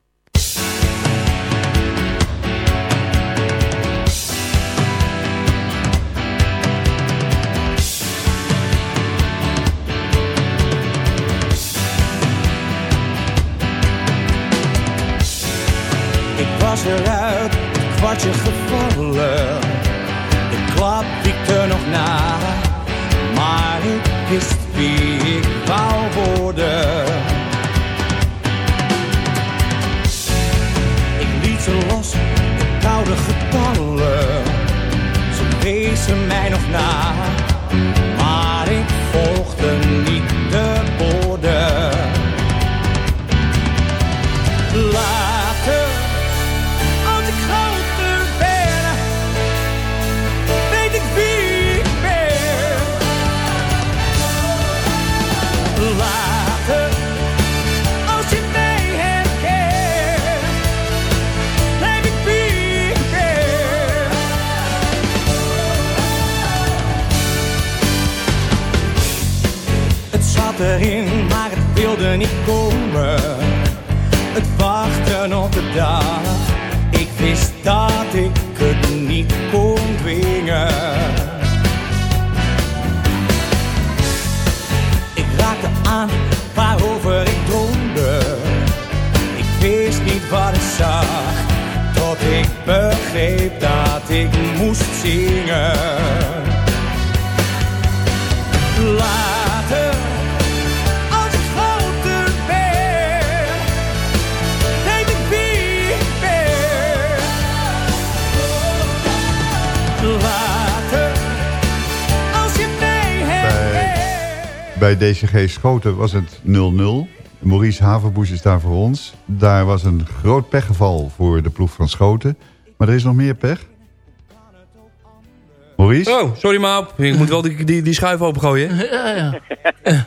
Eruit, het kwartje gevallen. De klap wiekte nog na, maar ik wist wie ik wou worden. Ik liet ze los, de koude getallen. Ze wezen mij nog na, erin, maar het wilde niet komen. Het wachten op de dag. Ik wist dat ik het niet kon dwingen. Ik raakte aan waarover ik droomde. Ik wist niet wat ik zag. Tot ik begreep dat ik moest zingen. Bij DCG Schoten was het 0-0. Maurice Haverboes is daar voor ons. Daar was een groot pechgeval voor de ploeg van Schoten. Maar er is nog meer pech. Maurice? Oh, sorry Maap. Ik moet wel die, die, die schuif opengooien. Ja, ja.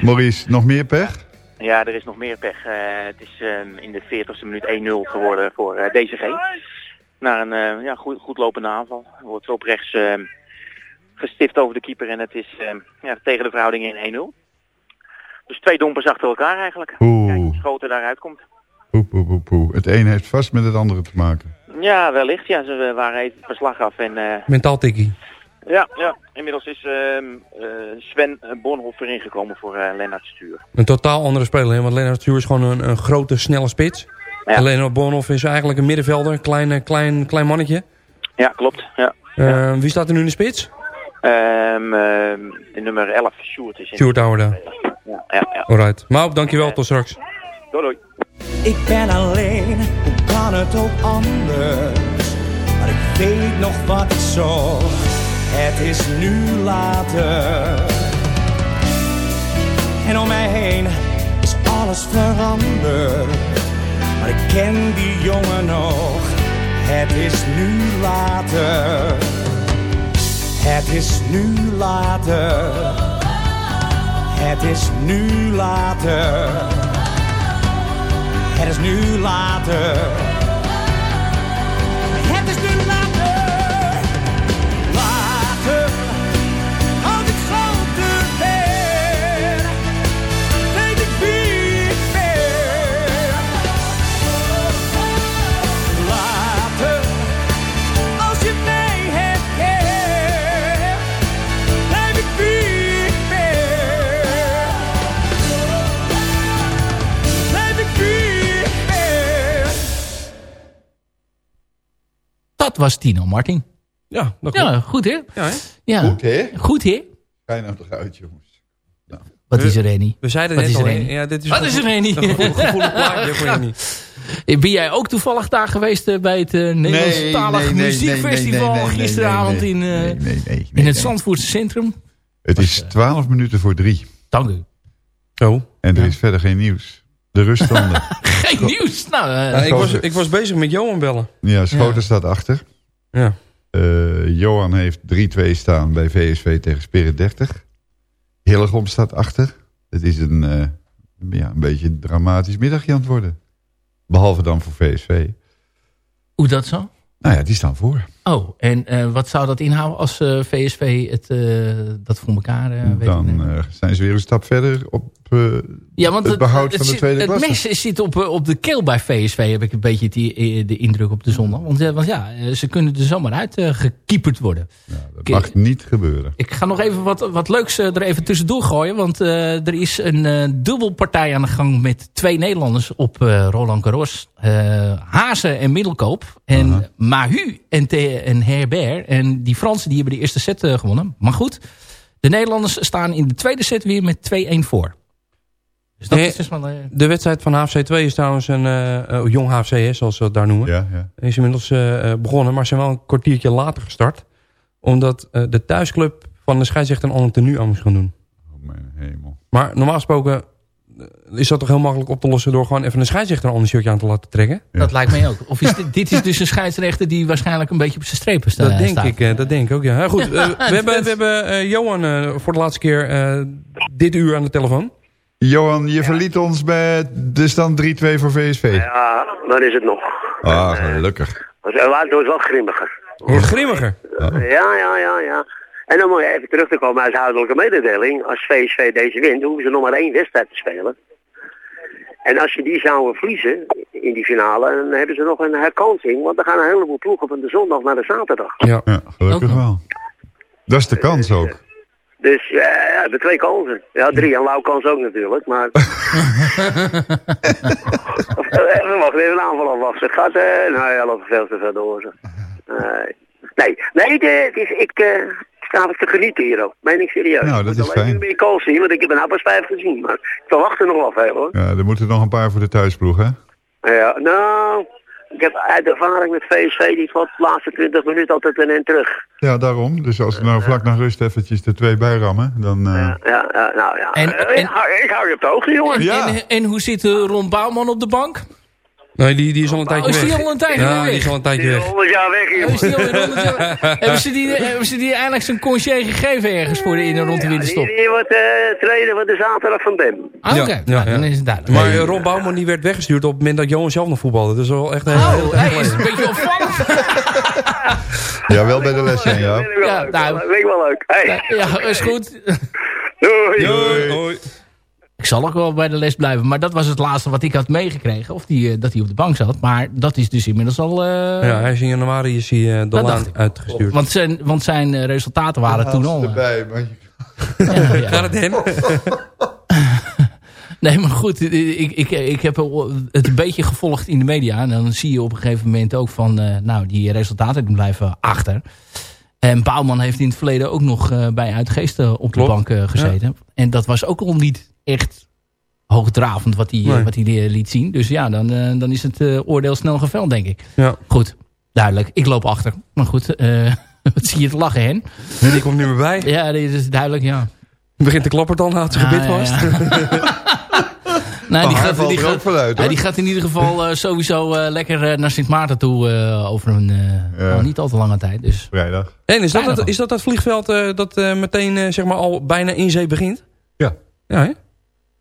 Maurice, nog meer pech? Ja, er is nog meer pech. Eh, het is ehm, in de 40ste minuut 1-0 geworden voor eh, DCG. Na een eh, ja, goed, goed lopende aanval. Wordt op rechts ehm, gestift over de keeper en het is ehm, ja, tegen de verhouding in 1-0. Dus twee dompers achter elkaar eigenlijk. Oeh. Kijk hoe Schoten daaruit komt. Het een heeft vast met het andere te maken. Ja, wellicht. Ja, ze waren even verslag af en... eh, Mentaal tikkie. ja, ja, inmiddels is ehm, eh, Sven Bonhoff erin gekomen voor eh Lennart Stuur. Een totaal andere speler. Hè? Want Lennart Stuur is gewoon een, een grote, snelle spits. Ja. En Lennart Bonhoff is eigenlijk een middenvelder. Een klein, eh, klein, klein mannetje. Ja, klopt. Ja. Eh, Wie staat er nu in de spits? Ehm, ehm, de nummer 11, Sjoerd is in. Stuart Houwerda. Ja, ja, ja. Alright. Maap, dankjewel. Tot straks. Doei, doei. Ik ben alleen, hoe kan het ook anders? Maar ik weet nog wat ik zocht, het is nu later. En om mij heen is alles veranderd. Maar ik ken die jongen nog, het is nu later. Het is nu later. Het is nu later. Het is nu later. Was Tino Martin. Ja, dat Ja, goed hè? Ja, hè? Ja. Goed, hè? Goed hè? Ga je nou toch uit, jongens. Wat is er, Reni? We zeiden Wat net is al, er? Reni? Ja, dit is Wat een is er, Reni? gevoelig plaatje voor niet. Ben jij ook toevallig daar geweest eh, bij het uh, Nederlandstalig nee, nee, Muziekfestival nee, gisteravond in, eh, het Zandvoortse Centrum? Het is 12 minuten voor drie. Dank u. Zo. En er is verder geen nieuws. De ruststanden. Geen nieuws. Nou, eh, Ja, ik, was, ik was bezig met Johan bellen. ja, Schoten Ja. staat achter. Ja. Eh, Johan heeft 3-2 staan bij VSV tegen Spirit 30. Hillegom staat achter. Het is een, eh, ja, een beetje een dramatisch middagje aan het worden. Behalve dan voor VSV. hoe dat zo? Nou ja, die staan voor. Oh, en eh, wat zou dat inhouden als eh, VSV het, eh, dat voor elkaar weet dan eh, zijn ze weer een stap verder op eh, Ja, want het behoud van de tweede het klasse. mes zit op, eh, op de keel bij VSV, heb ik een beetje die, eh, de indruk op de zondag. Want, eh, want ja, eh, ze kunnen er zomaar uit eh, gekieperd worden. Dat mag niet gebeuren. Ik ga nog even wat, wat leuks eh, er even tussendoor gooien. Want eh, er is een eh, dubbelpartij aan de gang met twee Nederlanders op eh, Roland Garros. Eh Hazen en Middelkoop. En Mahu en, en Herbert. En die Fransen die hebben de eerste set eh, gewonnen. Maar goed, de Nederlanders staan in de tweede set weer met 2-1 voor. Dus dat Nee, is dus wel... De wedstrijd van HFC 2 is trouwens een eh, eh, jong HFC, hè, zoals ze dat daar noemen. Ja, ja. Is inmiddels begonnen, maar ze zijn wel een kwartiertje later gestart. Omdat eh, de thuisclub van de scheidsrechter een ander tenue aan moest gaan doen. Oh mijn hemel. Maar normaal gesproken eh, is dat toch heel makkelijk op te lossen... door gewoon even een scheidsrechter een ander shirtje aan te laten trekken? Dat lijkt mij ook. Of is dit, dit is dus een scheidsrechter die waarschijnlijk een beetje op zijn strepen sta- Dat denk, staat. ik, eh, dat denk ik ook, ja. Goed, we hebben, we hebben eh, Johan eh, voor de laatste keer eh, dit uur aan de telefoon. Johan, je verliet ons bij de stand 3-2 voor VSV. Ja, dan is het nog. Ah, gelukkig. Het wordt wel grimmiger. Grimmiger? Ja, ja, ja, ja. En dan moet je even terug te komen uit huiselijke mededeling. Als VSV deze wint, hoeven ze nog maar één wedstrijd te spelen. En als je die zouden verliezen in die finale, dan hebben ze nog een herkansing. Want dan gaan een heleboel ploegen van de zondag naar de zaterdag. Ja, gelukkig wel. Dat is de kans ook. Dus ja, ja, hebben twee kansen. Ja, drie. En Lau kans ook natuurlijk. Maar we mogen even een aanval afwachten. Het gaat, eh nou ja, lopen veel te ver door. Zeg. Nee, nee, nee het, eh, het is, ik eh, sta te genieten hier ook. Meen ik serieus. Nou, dat Ik is fijn. nu meer calls zien, want ik heb er nou pas vijf gezien. Maar ik verwacht er nog wel veel hoor. Ja, er moeten nog een paar voor de thuisploeg, hè? Ja, nou, Ik heb uit ervaring met VSV, die valt de laatste 20 minuten altijd een en terug. Ja, daarom. Dus als we nou vlak na rust eventjes de twee bijrammen, dan... eh, Ja, ja nou ja. En- Eh, en- ik, hou, ik hou je op de hoogte, jongen. En, en, en hoe zit eh, Ron Bouwman op de bank? Nee, die, die is al een tijdje Oh, is weg. die al een tijdje ja, weg? die is al een tijdje Die is weg. 100 jaar weg, Oh, is die jaar- hebben, ze die, hebben ze die eindelijk zijn congé gegeven ergens voor de in en rond de winterstop? die wordt eh trainer van de zaterdag van Dem. Ah, Oké, Ja, nou, ja, dan ja. is het duidelijk. Maar eh, Ron Bouwman die werd weggestuurd op het moment dat Johan zelf nog voetbalde. Dat is wel echt een Oh, tijd hij is een beetje opvallend. ja, wel bij de les zijn, ja. Vind ik wel Ja, leuk. nou. Vind ik wel leuk. Hey. Ja, is goed. Doei. Hoi. Ik zal ook wel bij de les blijven. Maar dat was het laatste wat ik had meegekregen. Of die, eh, dat hij op de bank zat. Maar dat is dus inmiddels al... eh, Ja, hij is in januari is hij eh, de Dat laan uitgestuurd. want, zijn, want zijn resultaten waren toen al... erbij, maar je- ja, ja. Gaat het hen? Nee, maar goed. Ik, ik, ik heb het een beetje gevolgd in de media. En dan zie je op een gegeven moment ook van... eh, nou, die resultaten blijven achter. En Bouwman heeft in het verleden ook nog eh, bij Uitgeesten op Klopt. de bank gezeten. En dat was ook al niet echt hoogdravend wat hij, eh, Nee. wat hij eh, liet zien. Dus ja, dan, eh, dan is het eh, oordeel snel geveld, denk ik. Ja. Goed, duidelijk. Ik loop achter. Maar goed, eh, wat zie je te lachen, hen? Die komt nu meer bij. Ja, dit is duidelijk, ja. Begint de klapper dan, houdt zijn Ah, gebit ja, vast. Nou, die, gaat, valt die, ook gaat, vanuit, ja, hoor. die gaat in ieder geval eh, sowieso eh, lekker naar Sint Maarten toe eh, over een eh, Ja. nou, niet al te lange tijd. Dus. Vrijdag. En is dat, dat, is dat dat vliegveld eh, dat meteen eh, zeg maar al bijna in zee begint? Ja. Ja, hè?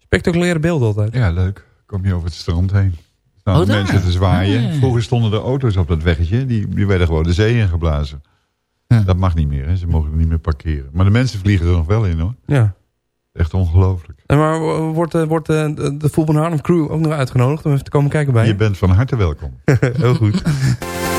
Spectaculaire beelden altijd. Ja, leuk. Kom je over het strand heen. Staan Oh, de mensen te zwaaien. Ah, ja. Vroeger stonden er auto's op dat weggetje. Die, die werden gewoon de zee ingeblazen. Ja. Dat mag niet meer. Hè. Ze mogen niet meer parkeren. Maar de mensen vliegen er nog wel in hoor. Ja. Echt ongelooflijk. En maar wordt, eh, wordt eh, de, de Voetbal Haarlem crew ook nog uitgenodigd om even te komen kijken bij Je je? bent van harte welkom. Heel goed.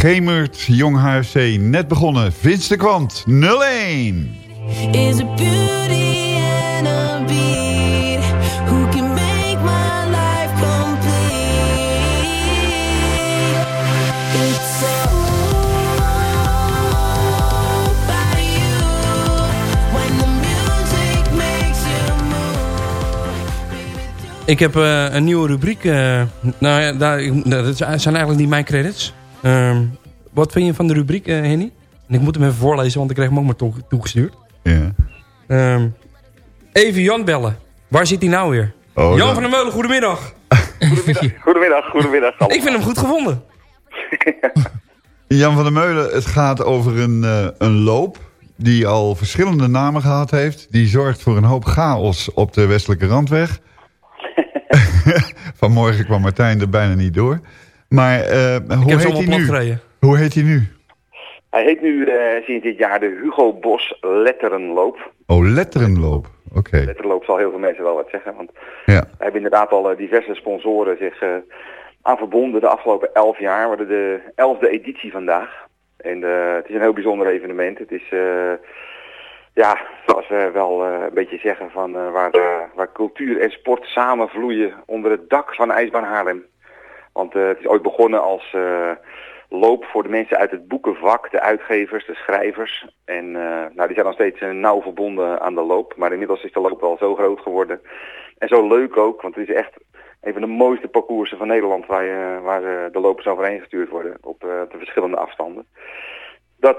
Gemert, Jong HFC, net begonnen. Vince de Kwant, 0-1. is a beauty and a beat who can make my life complete. It's all about you when the music makes you move. Ik heb eh, een nieuwe rubriek. eh, nou ja, daar, dat zijn eigenlijk niet mijn credits. Ehm, wat vind je van de rubriek, eh, Henny? En ik moet hem even voorlezen, want ik kreeg hem ook maar toe- toegestuurd. Ja. Ehm, even Jan bellen. Waar zit hij nou weer? Oh, Jan dan- van der Meulen, goedemiddag. Goedemiddag, goedemiddag. allemaal. Ik vind hem goed gevonden. Jan van der Meulen, het gaat over een, eh, een loop die al verschillende namen gehad heeft. Die zorgt voor een hoop chaos op de westelijke randweg. Vanmorgen kwam Martijn er bijna niet door. Maar eh, hoe, heet hij nu? gereden. hoe heet hij nu? Hij heet nu eh, sinds dit jaar de Hugo Bos Letterenloop. Oh, letterenloop. Oké. Letterenloop zal heel veel mensen wel wat zeggen. Want Ja. wij hebben inderdaad al eh, diverse sponsoren zich eh, aan verbonden de afgelopen elf jaar. We hadden de elfde editie vandaag. En eh, het is een heel bijzonder evenement. Het is, eh, ja, zoals we wel eh, een beetje zeggen, van, eh, waar, waar cultuur en sport samenvloeien onder het dak van IJsbaan Haarlem. Want eh, het is ooit begonnen als eh, loop voor de mensen uit het boekenvak, de uitgevers, de schrijvers. En eh, nou, die zijn nog steeds nauw verbonden aan de loop. Maar inmiddels is de loop wel zo groot geworden. En zo leuk ook, want het is echt een van de mooiste parcoursen van Nederland waar, je, waar de lopers overheen gestuurd worden op de verschillende afstanden. Dat,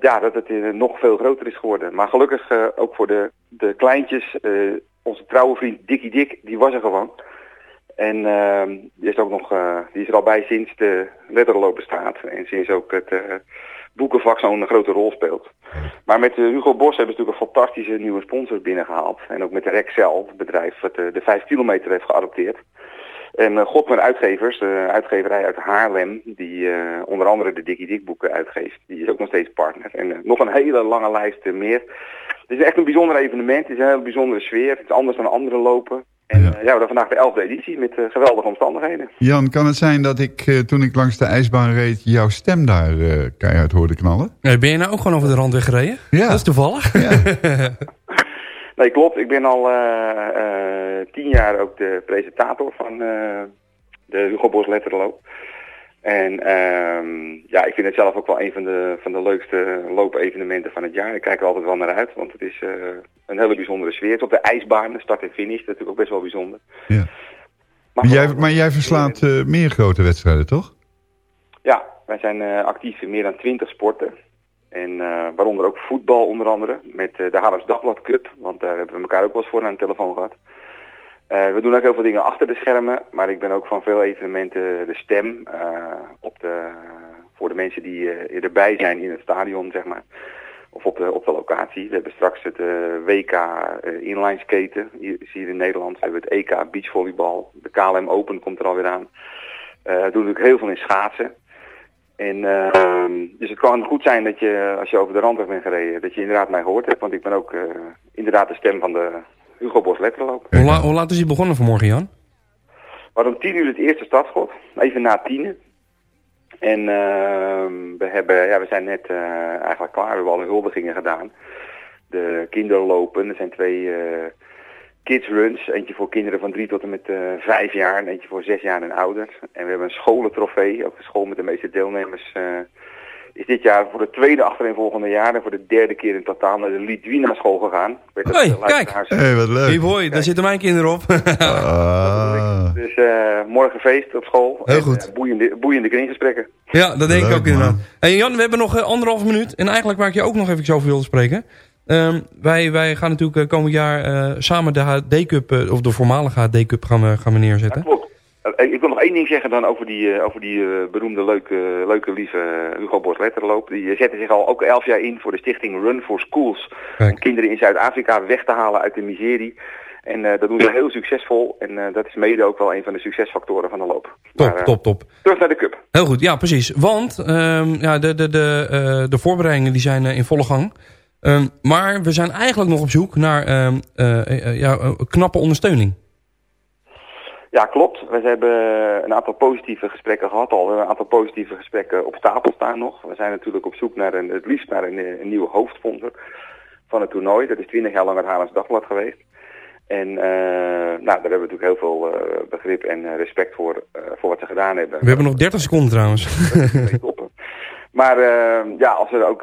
ja, dat het nog veel groter is geworden. Maar gelukkig ook voor de, de kleintjes, onze trouwe vriend Dikkie Dik, die was er gewoon. En ehm, die, is ook nog, eh, die is er al bij sinds de letterloop bestaat. En sinds ook het eh, boekenvak zo'n grote rol speelt. Maar met eh, Hugo Bos hebben ze natuurlijk een fantastische nieuwe sponsor binnengehaald. En ook met Rexel, het bedrijf dat de 5 kilometer heeft geadopteerd. En uh, God met uitgevers, de uitgeverij uit Haarlem, die eh, onder andere de Dikkie Dik boeken uitgeeft. Die is ook nog steeds partner. En eh, nog een hele lange lijst eh, meer. Het is echt een bijzonder evenement. Het is een hele bijzondere sfeer. Het is anders dan andere lopen. En ja, ja we hebben vandaag de elfde editie met eh, geweldige omstandigheden. Jan, kan het zijn dat ik eh, toen ik langs de ijsbaan reed... jouw stem daar eh, keihard hoorde knallen? Nee, ben je nou ook gewoon over de rand weggereden? Ja. Dat is toevallig. Nee, klopt. Ik ben al eh, eh, tien jaar ook de presentator van eh, de Hugo Bos Letterloop. En ehm, ja, ik vind het zelf ook wel een van de, van de leukste loopevenementen van het jaar. Ik kijk er altijd wel naar uit, want het is een hele bijzondere sfeer. Het op de ijsbaan, de start en finish, dat is natuurlijk ook best wel bijzonder. Ja. Maar, jij, maar jij verslaat meer grote wedstrijden, toch? Ja, wij zijn eh, actief in meer dan twintig sporten. En eh, waaronder ook voetbal onder andere, met eh, de Haarlems Dagblad Cup. Want daar hebben we elkaar ook wel eens voor aan de telefoon gehad. Uh, we doen ook heel veel dingen achter de schermen, maar ik ben ook van veel evenementen de stem uh, op de, voor de mensen die uh, erbij zijn in het stadion, zeg maar. Of op de, op de locatie. We hebben straks het WK inline skaten hier, hier in Nederland. We hebben het EK beachvolleybal. De KLM Open komt er alweer aan. we doen natuurlijk heel veel in schaatsen. En, uh, dus het kan goed zijn dat je, als je over de randweg bent gereden, dat je inderdaad mij gehoord hebt. Want ik ben ook uh, inderdaad de stem van de Hugo Bos Letterloop. Hoe, la hoe laat is hij begonnen vanmorgen, Jan? We om tien uur het eerste startschot, even na tienen. En uh, we, hebben, ja, we zijn net uh, eigenlijk klaar, we hebben alle huldigingen gedaan. De kinderlopen, er zijn twee kids runs. Eentje voor kinderen van drie tot en met uh, vijf jaar en eentje voor zes jaar en ouder. En we hebben een scholentrofee, ook de school met de meeste deelnemers. Uh, is dit jaar voor de tweede achtereenvolgende jaar en voor de derde keer in totaal naar de Lidwina school gegaan. Hé, hey, kijk. Hey, wat leuk. Hey boy, daar zitten mijn kinderen op. ah. Dus uh, morgen feest op school. Heel en, goed. boeiende, boeiende kringgesprekken. Ja, dat denk leuk, ik ook inderdaad. Hey Jan, we hebben nog anderhalf minuut. En eigenlijk waar ik je ook nog even over wilde spreken. Um, wij, wij gaan natuurlijk uh, komend jaar uh, samen de HD-cup, uh, of de voormalige HD-cup gaan, we, gaan we neerzetten. Ja, klopt. Ik wil nog één ding zeggen dan over die, over die beroemde leuke, leuke lieve Hugo Bos Letterloop. Die zetten zich al ook elf jaar in voor de stichting Run for Schools. Kijk. Om kinderen in Zuid-Afrika weg te halen uit de miserie. En dat doen ze heel succesvol. En dat is mede ook wel een van de succesfactoren van de loop. Top, maar, top, top. Terug naar de cup. Heel goed, ja precies. Want um, ja, de, de, de, de voorbereidingen die zijn in volle gang. Um, maar we zijn eigenlijk nog op zoek naar um, uh, ja, knappe ondersteuning. Ja, klopt. We hebben een aantal positieve gesprekken gehad al. We hebben een aantal positieve gesprekken op stapel staan nog. We zijn natuurlijk op zoek naar een, het liefst naar een, een nieuwe hoofdsponsor van het toernooi. Dat is 20 jaar lang het Haarlems Dagblad geweest. En uh, nou, daar hebben we natuurlijk heel veel uh, begrip en respect voor, uh, voor wat ze gedaan hebben. We hebben nog 30 seconden trouwens. maar ja, als we ook...